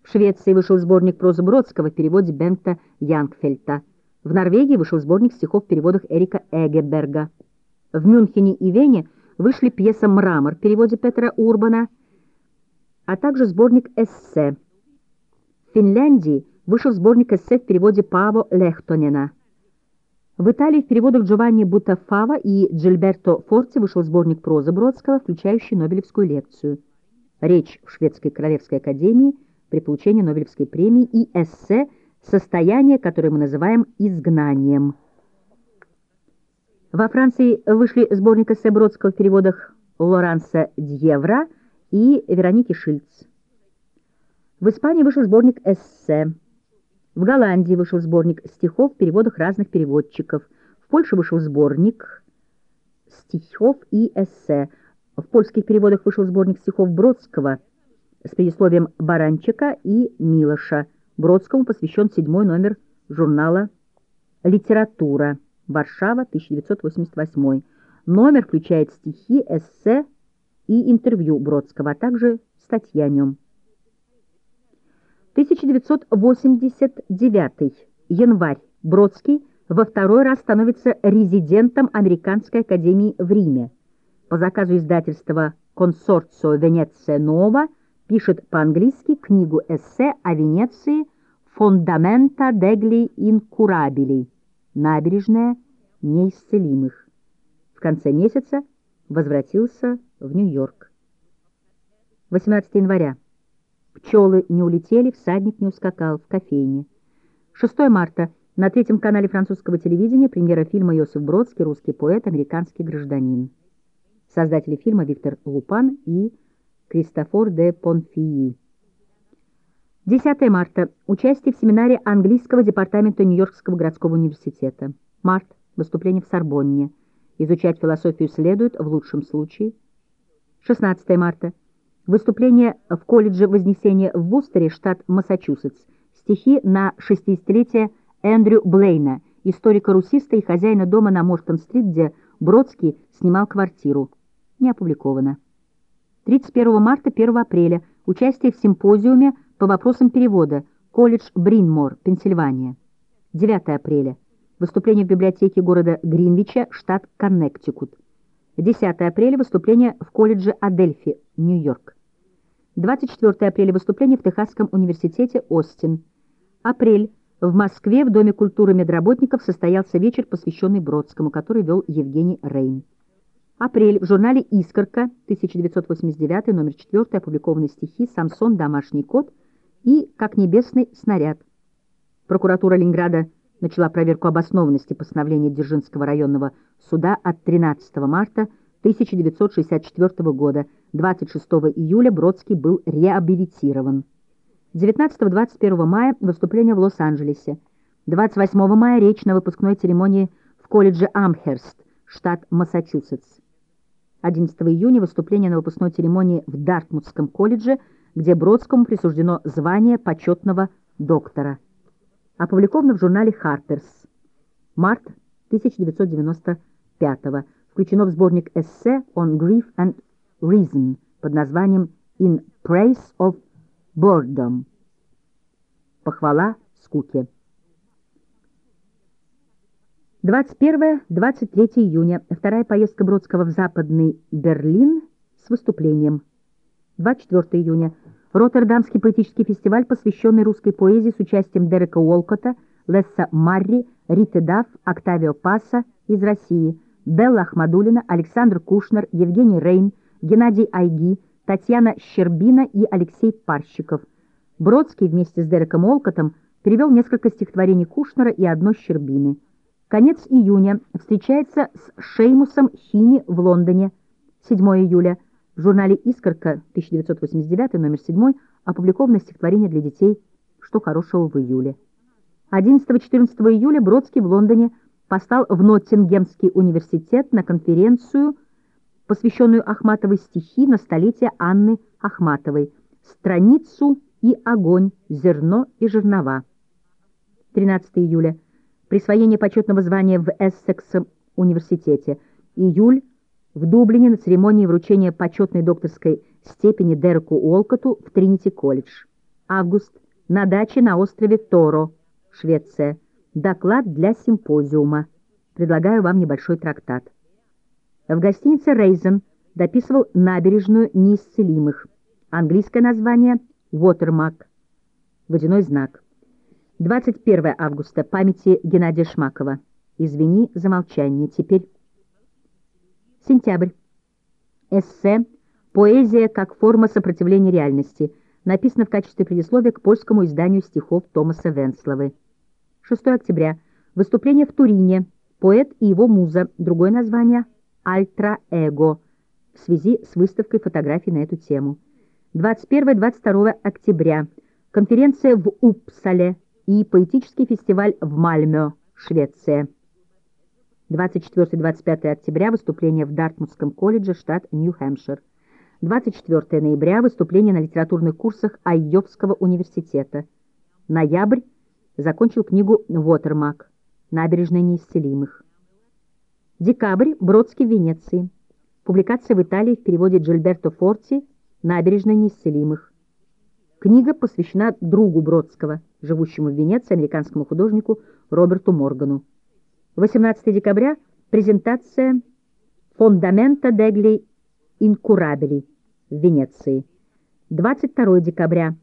В Швеции вышел сборник прозы Бродского в переводе Бента Янгфельта. В Норвегии вышел сборник стихов в переводах Эрика Эгеберга. В Мюнхене и Вене вышли пьеса «Мрамор» в переводе Петра Урбана, а также сборник эссе. В Финляндии вышел сборник эссе в переводе Паво Лехтонена. В Италии в переводах Джованни Бутафава и Джильберто Форти вышел сборник прозы Бродского, включающий Нобелевскую лекцию. Речь в Шведской Королевской Академии – при получении Нобелевской премии и эссе «Состояние, которое мы называем изгнанием». Во Франции вышли сборник эссе Бродского в переводах Лоранса Дьевра и Вероники Шильц. В Испании вышел сборник эссе. В Голландии вышел сборник стихов в переводах разных переводчиков. В Польше вышел сборник стихов и эссе. В польских переводах вышел сборник стихов Бродского – с предисловием Баранчика и Милоша. Бродскому посвящен седьмой номер журнала «Литература. Варшава, 1988». Номер включает стихи, эссе и интервью Бродского, а также статьи о нем. 1989 январь. Бродский во второй раз становится резидентом Американской академии в Риме. По заказу издательства «Консорцио Венеция Нова» пишет по-английски книгу эссе о Венеции «Фондамента дегли инкурабили» «Набережная неисцелимых». В конце месяца возвратился в Нью-Йорк. 18 января. Пчелы не улетели, всадник не ускакал в кофейне. 6 марта. На третьем канале французского телевидения премьера фильма «Йосиф Бродский. Русский поэт, американский гражданин». Создатели фильма Виктор Лупан и Кристофор де Понфии. 10 марта. Участие в семинаре английского департамента Нью-Йоркского городского университета. Март. Выступление в Сорбонне. Изучать философию следует в лучшем случае. 16 марта. Выступление в колледже Вознесения в Бустере, штат Массачусетс. Стихи на 60-летие Эндрю Блейна историка-русиста и хозяина дома на Моштон-стрит, где Бродский снимал квартиру. Не опубликовано. 31 марта, 1 апреля. Участие в симпозиуме по вопросам перевода. Колледж Бринмор, Пенсильвания. 9 апреля. Выступление в библиотеке города Гринвича, штат Коннектикут. 10 апреля. Выступление в колледже Адельфи, Нью-Йорк. 24 апреля. Выступление в Техасском университете Остин. Апрель. В Москве в Доме культуры медработников состоялся вечер, посвященный Бродскому, который вел Евгений Рейн. Апрель. В журнале «Искорка», 1989, номер 4, опубликованы стихи «Самсон. Домашний кот» и «Как небесный снаряд». Прокуратура Ленинграда начала проверку обоснованности постановления Дзержинского районного суда от 13 марта 1964 года. 26 июля Бродский был реабилитирован. 19-21 мая выступление в Лос-Анджелесе. 28 мая речь на выпускной церемонии в колледже Амхерст, штат Массачусетс. 11 июня выступление на выпускной церемонии в Дартмутском колледже, где Бродскому присуждено звание почетного доктора. Опубликовано в журнале Harper's. Март 1995 Включено в сборник эссе «On Grief and Reason» под названием «In Praise of Бордом. Похвала скуке. 21-23 июня. Вторая поездка Бродского в Западный Берлин с выступлением. 24 июня. Роттердамский поэтический фестиваль, посвященный русской поэзии с участием Дерека Уолкота, Лесса Марри, Риты Дафф, Октавио Паса из России, Белла Ахмадулина, Александр Кушнер, Евгений Рейн, Геннадий Айги, Татьяна Щербина и Алексей Парщиков. Бродский вместе с Дереком Олкотом перевел несколько стихотворений Кушнера и одно Щербины. Конец июня встречается с Шеймусом Хини в Лондоне. 7 июля. В журнале «Искорка» 1989, номер 7, опубликовано стихотворение для детей «Что хорошего в июле». 11-14 июля Бродский в Лондоне постал в Ноттингемский университет на конференцию посвященную Ахматовой стихи на столетие Анны Ахматовой, страницу и огонь, зерно и жернова. 13 июля. Присвоение почетного звания в Эссекс университете. Июль. В Дублине на церемонии вручения почетной докторской степени Дереку Уолкоту в Тринити-колледж. Август. На даче на острове Торо, Швеция. Доклад для симпозиума. Предлагаю вам небольшой трактат. В гостинице «Рейзен» дописывал набережную неисцелимых. Английское название «Watermark» — водяной знак. 21 августа. Памяти Геннадия Шмакова. Извини за молчание. Теперь... Сентябрь. Эссе «Поэзия как форма сопротивления реальности» написано в качестве предисловия к польскому изданию стихов Томаса Венсловы. 6 октября. Выступление в Турине. Поэт и его муза. Другое название «Альтра-эго» в связи с выставкой фотографий на эту тему. 21-22 октября. Конференция в Упсале и поэтический фестиваль в Мальмё, Швеция. 24-25 октября. Выступление в Дартмутском колледже, штат Нью-Хэмпшир. 24 ноября. Выступление на литературных курсах Айовского университета. Ноябрь. Закончил книгу «Вотермак. Набережная неисцелимых». Декабрь. Бродский в Венеции. Публикация в Италии в переводе Джильберто Форти «Набережная неисцелимых». Книга посвящена другу Бродского, живущему в Венеции, американскому художнику Роберту Моргану. 18 декабря. Презентация «Фондамента дегли инкурабели» в Венеции. 22 декабря.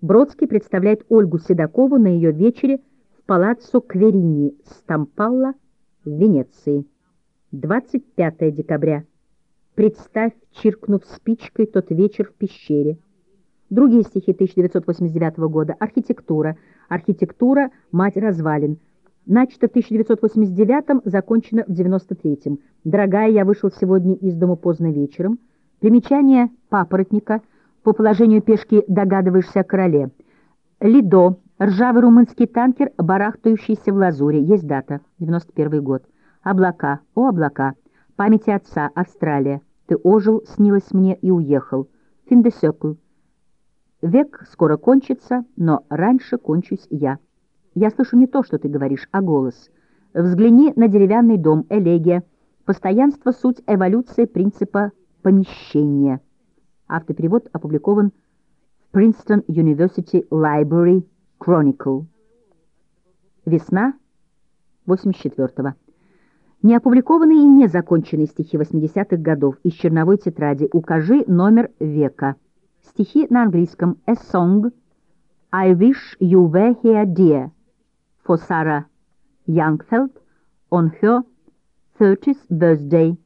Бродский представляет Ольгу Седокову на ее вечере в палаццо Кверини Стампалла в Венеции. 25 декабря. Представь, чиркнув спичкой, тот вечер в пещере. Другие стихи 1989 года. Архитектура. Архитектура – мать развалин. Начато в 1989-м, закончено в 93-м. Дорогая, я вышел сегодня из дома поздно вечером. Примечание папоротника. По положению пешки догадываешься о короле. Лидо. Ржавый румынский танкер, барахтающийся в лазуре. Есть дата. 91 год. Облака, о облака, памяти отца, Австралия. Ты ожил, снилось мне и уехал. Финдесекл. Век скоро кончится, но раньше кончусь я. Я слышу не то, что ты говоришь, а голос. Взгляни на деревянный дом, элегия. Постоянство — суть эволюции принципа помещения. Автоперевод опубликован в Princeton University Library Chronicle. Весна 84-го. Неопубликованные и незаконченные стихи 80-х годов из черновой тетради. Укажи номер века. Стихи на английском. A song. I wish you were here, dear. For Sarah Youngfeld on her 30th birthday.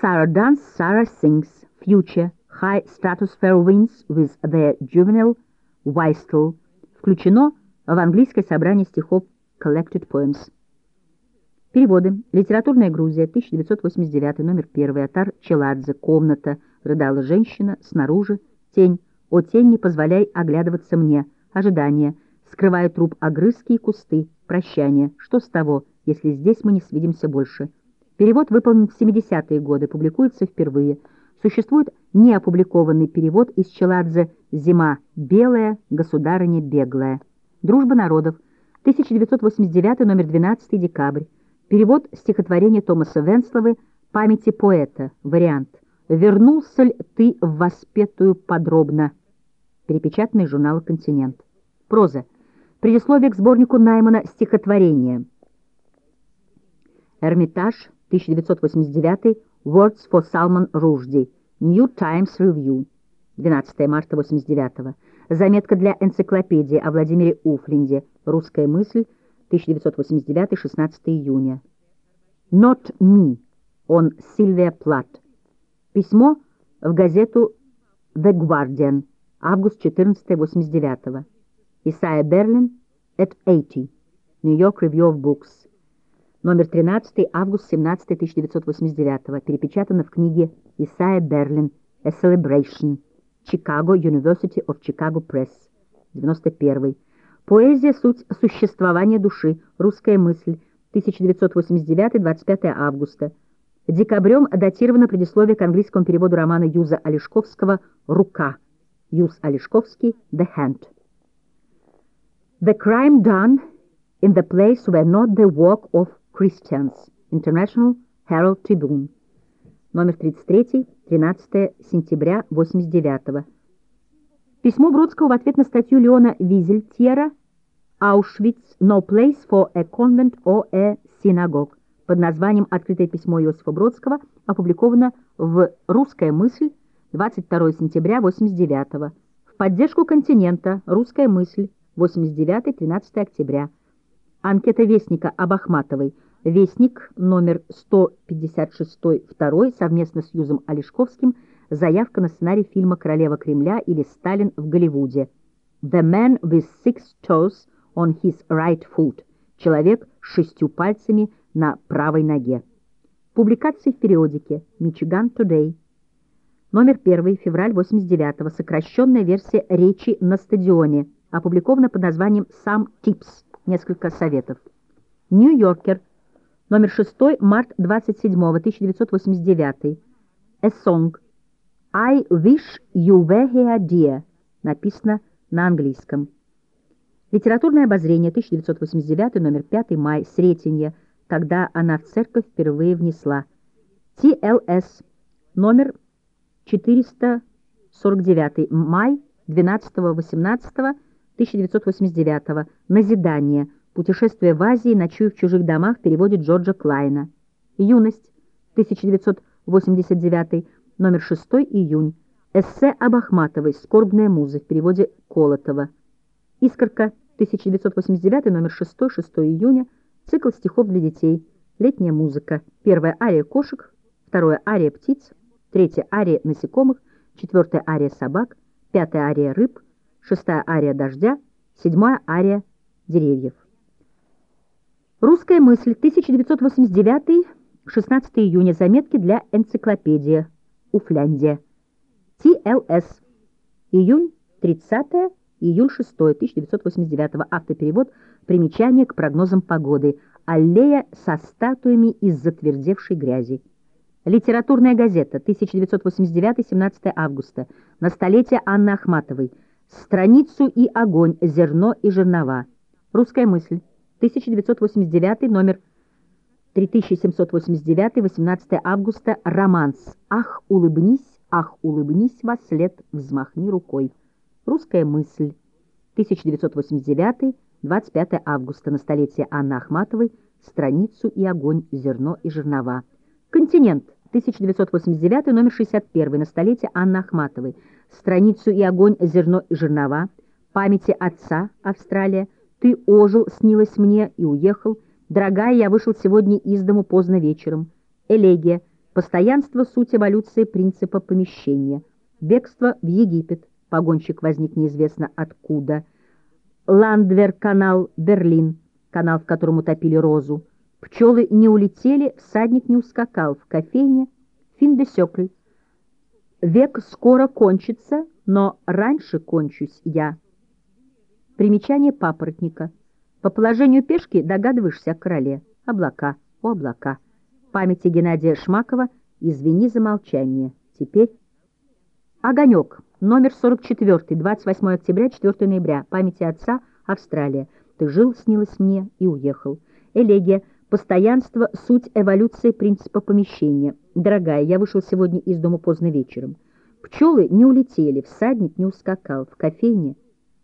Sarah dance, Sarah sings. Future. High stratosphere winds with their juvenile whistle. Включено в английское собрание стихов Collected Poems. Переводы. Литературная Грузия, 1989, номер 1, Атар Челадзе, комната, рыдала женщина, снаружи, тень, о тень, не позволяй оглядываться мне, ожидание, скрывая труп огрызки и кусты, прощание, что с того, если здесь мы не свидимся больше. Перевод выполнен в 70-е годы, публикуется впервые. Существует неопубликованный перевод из Челадзе «Зима белая, государыня беглая». Дружба народов, 1989, номер 12, декабрь. Перевод стихотворения Томаса Венсловы «Памяти поэта», вариант «Вернулся ли ты в воспетую подробно?» Перепечатанный журнал «Континент». Проза. Предисловие к сборнику Наймана «Стихотворение». Эрмитаж, 1989, Words for Salman Rushdie, New Times Review, 12 марта 89 Заметка для энциклопедии о Владимире Уфлинде, «Русская мысль», 1989, 16 июня. Not Me, он Сильвия Плат. Письмо в газету The Guardian, август 14, 89 Исайя Берлин, at 80, New York Review of Books, номер 13, август 17, 1989 перепечатано в книге Исайя Берлин, A Celebration, Chicago, University of Chicago Press, 91 Поэзия — суть существования души. Русская мысль. 1989, 25 августа. Декабрем датировано предисловие к английскому переводу романа Юза Олешковского «Рука». Юз Олешковский «The Hand». The crime done in the place where not the work of Christians. International Herald Tribune. Номер 33, 13 сентября 89 -го. Письмо Бродского в ответ на статью Леона Визельтьера Auschwitz, no place for a convent or a synagogue под названием «Открытое письмо Иосифа Бродского» опубликовано в «Русская мысль» 22 сентября 89 -го. В поддержку континента «Русская мысль» 89-13 октября. Анкета Вестника об Ахматовой. Вестник номер 156-2 совместно с Юзом Олешковским. Заявка на сценарий фильма «Королева Кремля» или «Сталин в Голливуде». The Man with Six Toes – on his right foot, человек с шестью пальцами на правой ноге. Публикации в периодике Michigan Today. Номер 1, февраль 89-го, сокращенная версия речи на стадионе, опубликована под названием «Some Tips», несколько советов. Нью-Йоркер, номер 6, март 27 1989 A Song I Wish You Were Here, Dear, написано на английском. Литературное обозрение, 1989, номер 5, май, Сретенье, когда она в церковь впервые внесла. ТЛС, номер 449, май, 12-18, 1989, Назидание, путешествие в Азии, ночую в чужих домах, в переводе Джорджа Клайна. Юность, 1989, номер 6, июнь, эссе об Ахматовой, скорбная муза, в переводе Колотова. Искорка, 1989, номер 6, 6 июня, цикл стихов для детей, летняя музыка, первая ария кошек, вторая ария птиц, третья ария насекомых, четвертая ария собак, пятая ария рыб, шестая ария дождя, седьмая ария деревьев. Русская мысль, 1989, 16 июня, заметки для энциклопедии, Уфляндия, ТЛС, июнь, 30 Июль 6, 1989 автоперевод «Примечание к прогнозам погоды. Аллея со статуями из затвердевшей грязи». Литературная газета, 1989, 17 августа. На столетие Анны Ахматовой. Страницу и огонь, зерно и жернова. Русская мысль. 1989, номер 3789, 18 августа, романс «Ах, улыбнись, ах, улыбнись во след, взмахни рукой». Русская мысль. 1989, 25 августа, на столетие Анны Ахматовой, страницу и огонь, зерно и жернова. Континент. 1989, номер 61, на столетие Анны Ахматовой, страницу и огонь, зерно и жернова, памяти отца, Австралия, ты ожил, снилось мне и уехал, дорогая, я вышел сегодня из дому поздно вечером, элегия, постоянство, суть эволюции принципа помещения, бегство в Египет, погонщик возник неизвестно откуда, Ландвер-канал, Берлин, канал, в котором утопили розу, пчелы не улетели, всадник не ускакал, в кофейне, финдесекль, Век скоро кончится, но раньше кончусь я. Примечание папоротника. По положению пешки догадываешься о короле. Облака, о облака. Памяти Геннадия Шмакова «Извини за молчание». Теперь «Огонек», номер 44, 28 октября, 4 ноября. Памяти отца, Австралия. Ты жил, снилось мне и уехал. Элегия Постоянство — суть эволюции принципа помещения. Дорогая, я вышел сегодня из дома поздно вечером. Пчелы не улетели, всадник не ускакал. В кофейне.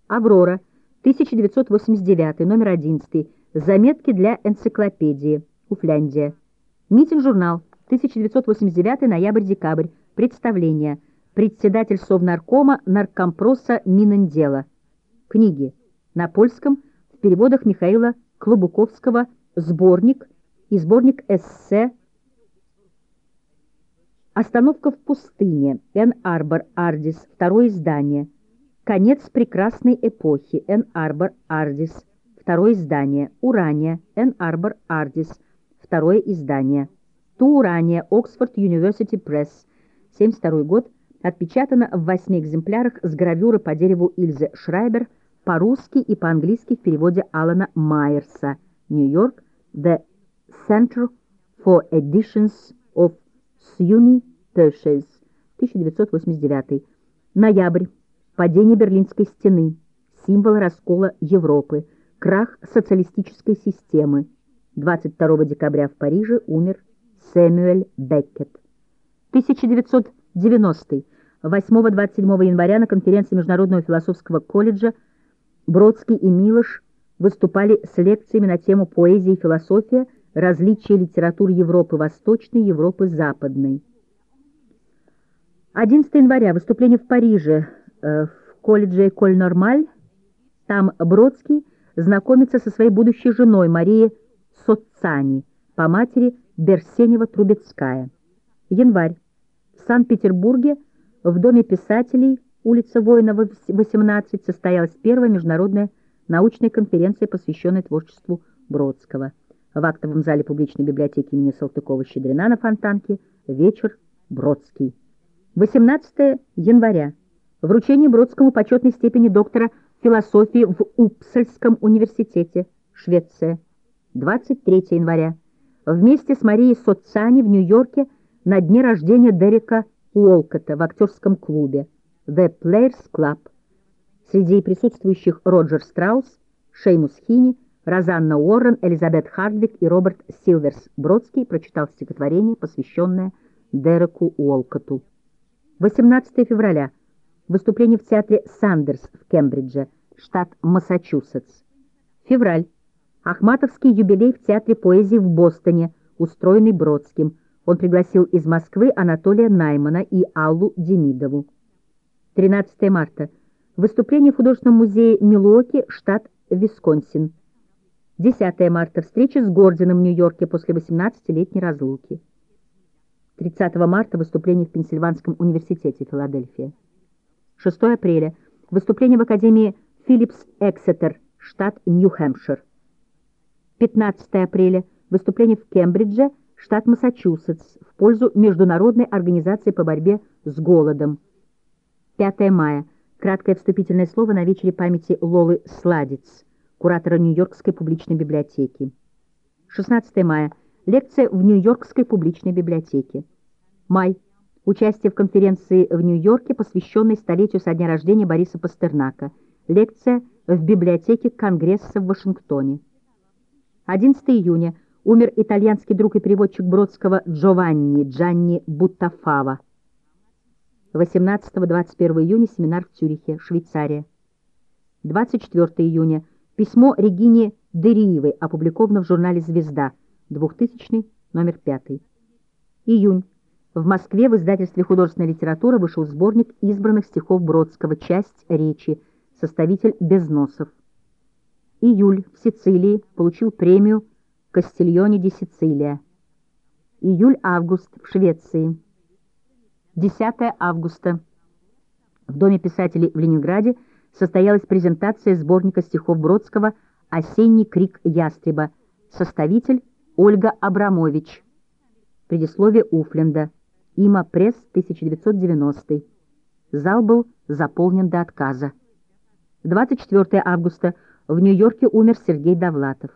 Аврора, 1989, номер 11. Заметки для энциклопедии. Уфляндия. Митинг-журнал, 1989, ноябрь-декабрь. Представление. Председатель Совнаркома Наркомпроса Минендела. Книги. На польском, в переводах Михаила Клобуковского сборник и сборник эссе «Остановка в пустыне» Эн Арбор Ардис, второе издание. «Конец прекрасной эпохи» Эн Арбор Ардис, второе издание. «Урания» Эн Арбор Ардис, второе издание. «Ту Урания» Оксфорд University Пресс, 72 год, отпечатано в восьми экземплярах с гравюры по дереву Ильзы Шрайбер по-русски и по-английски в переводе Алана Майерса. Нью-Йорк, The Center for Editions of SUNY Purchase, 1989. Ноябрь. Падение Берлинской стены. Символ раскола Европы. Крах социалистической системы. 22 декабря в Париже умер Сэмюэль Беккет. 1990. 8-27 января на конференции Международного философского колледжа Бродский и Милош выступали с лекциями на тему поэзии и философия, различия литератур Европы Восточной и Европы Западной. 11 января выступление в Париже э, в колледже Эколь Нормаль. Там Бродский знакомится со своей будущей женой Марией Соцани, по матери Берсенева-Трубецкая. Январь. В Санкт-Петербурге в Доме писателей, улица Воинова, 18, состоялась первая международная научной конференции, посвященной творчеству Бродского. В актовом зале публичной библиотеки имени Салтыкова-Щедрина на Фонтанке вечер Бродский. 18 января. Вручение Бродскому почетной степени доктора философии в Упсальском университете, Швеция. 23 января. Вместе с Марией Соцани в Нью-Йорке на дне рождения Дерека Уолкота в актерском клубе The Players Club. Среди присутствующих Роджер Страус, Шеймус Хини, Розанна Уоррен, Элизабет Хардвик и Роберт Силверс Бродский прочитал стихотворение, посвященное Дереку Уолкоту. 18 февраля. Выступление в театре Сандерс в Кембридже, штат Массачусетс. Февраль. Ахматовский юбилей в Театре поэзии в Бостоне, устроенный Бродским. Он пригласил из Москвы Анатолия Наймана и Аллу Демидову. 13 марта. Выступление в художественном музее Милуоки, штат Висконсин. 10 марта. Встреча с Гордином в Нью-Йорке после 18-летней разлуки. 30 марта. Выступление в Пенсильванском университете Филадельфия. 6 апреля. Выступление в Академии Филлипс Эксетер, штат Нью-Хэмпшир. 15 апреля. Выступление в Кембридже, штат Массачусетс, в пользу Международной организации по борьбе с голодом. 5 мая. Краткое вступительное слово на вечере памяти Лолы Сладец, куратора Нью-Йоркской публичной библиотеки. 16 мая. Лекция в Нью-Йоркской публичной библиотеке. Май. Участие в конференции в Нью-Йорке, посвященной столетию со дня рождения Бориса Пастернака. Лекция в библиотеке Конгресса в Вашингтоне. 11 июня. Умер итальянский друг и переводчик Бродского Джованни Джанни Буттафава. 18-21 июня. Семинар в Цюрихе, Швейцария. 24 июня. Письмо Регине Дериевой опубликовано в журнале «Звезда», 2000 номер 5. Июнь. В Москве в издательстве «Художественная литература» вышел сборник избранных стихов Бродского «Часть речи», составитель Безносов. Июль. В Сицилии получил премию Кастильоне ди Сицилия. Июль-август в Швеции. 10 августа. В Доме писателей в Ленинграде состоялась презентация сборника стихов Бродского «Осенний крик ястреба». Составитель Ольга Абрамович. Предисловие Уфленда. Има Пресс, 1990. Зал был заполнен до отказа. 24 августа. В Нью-Йорке умер Сергей Довлатов.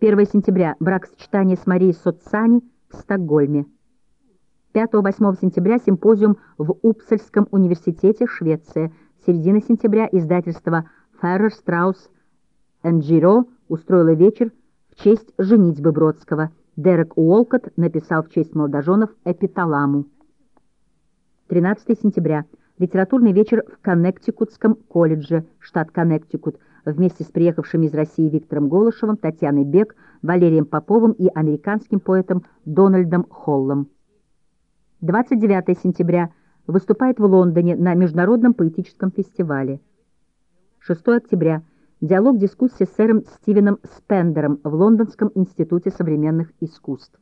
1 сентября. Бракосочетание с Марией Соцани в Стокгольме. 5-8 сентября. Симпозиум в Упсальском университете, Швеция. Середина сентября. Издательство Феррер Страус Энджиро устроило вечер в честь женитьбы Бродского. Дерек Уолкотт написал в честь молодоженов эпиталаму. 13 сентября. Литературный вечер в Коннектикутском колледже, штат Коннектикут, вместе с приехавшими из России Виктором Голышевым, Татьяной Бек, Валерием Поповым и американским поэтом Дональдом Холлом. 29 сентября. Выступает в Лондоне на Международном поэтическом фестивале. 6 октября. Диалог-дискуссия с сэром Стивеном Спендером в Лондонском институте современных искусств.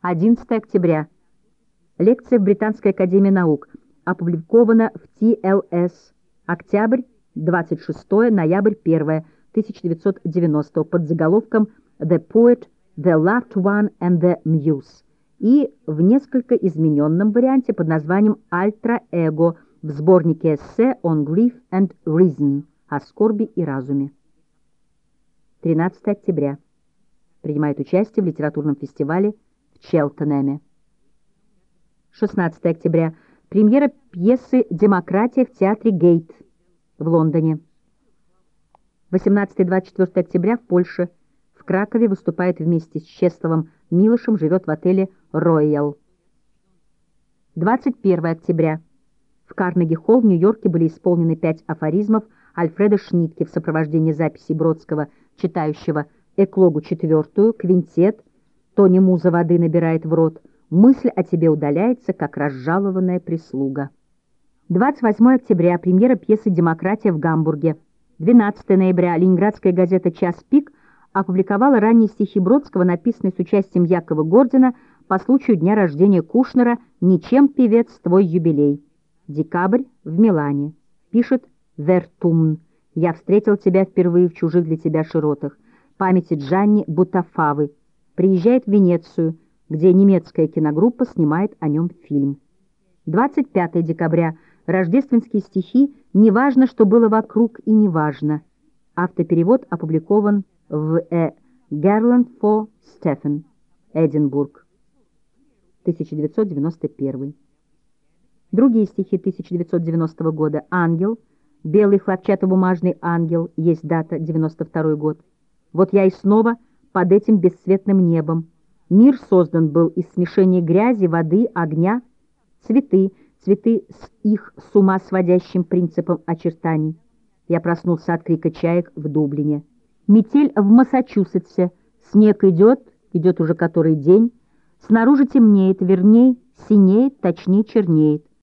11 октября. Лекция в Британской академии наук. Опубликована в TLS. Октябрь, 26 ноябрь 1 1990 под заголовком «The Poet, the Loved One and the Muse» и в несколько измененном варианте под названием «Альтра Эго» в сборнике эссе «On Grief and Reason» о скорби и разуме. 13 октября. Принимает участие в литературном фестивале в Челтенеме. 16 октября. Премьера пьесы «Демократия» в театре Гейт в Лондоне. 18-24 октября в Польше. В Кракове выступает вместе с Чесловым Милошем, живет в отеле «Роял». 21 октября. В Карнеги-холл в Нью-Йорке были исполнены пять афоризмов Альфреда Шнитке в сопровождении записей Бродского, читающего «Эклогу четвертую», «Квинтет», «Тони Муза воды набирает в рот», «Мысль о тебе удаляется, как разжалованная прислуга». 28 октября. Премьера пьесы «Демократия» в Гамбурге. 12 ноября. Ленинградская газета «Час пик» опубликовала ранние стихи Бродского, написанные с участием Якова Гордина по случаю дня рождения Кушнера «Ничем, певец, твой юбилей». Декабрь в Милане. Пишет Вертумн. Я встретил тебя впервые в чужих для тебя широтах. Памяти Джанни Бутафавы. Приезжает в Венецию, где немецкая киногруппа снимает о нем фильм. 25 декабря. Рождественские стихи «Неважно, что было вокруг и неважно». Автоперевод опубликован в «A Garland for Stephen», Эдинбург, 1991. Другие стихи 1990 года «Ангел», Белый хлопчатобумажный ангел, есть дата, 92 год. Вот я и снова под этим бесцветным небом. Мир создан был из смешения грязи, воды, огня, цветы, цветы с их с ума сводящим принципом очертаний. Я проснулся от крика чаек в Дублине. Метель в Массачусетсе. Снег идет, идет уже который день. Снаружи темнеет, верней, синеет, точнее чернеет.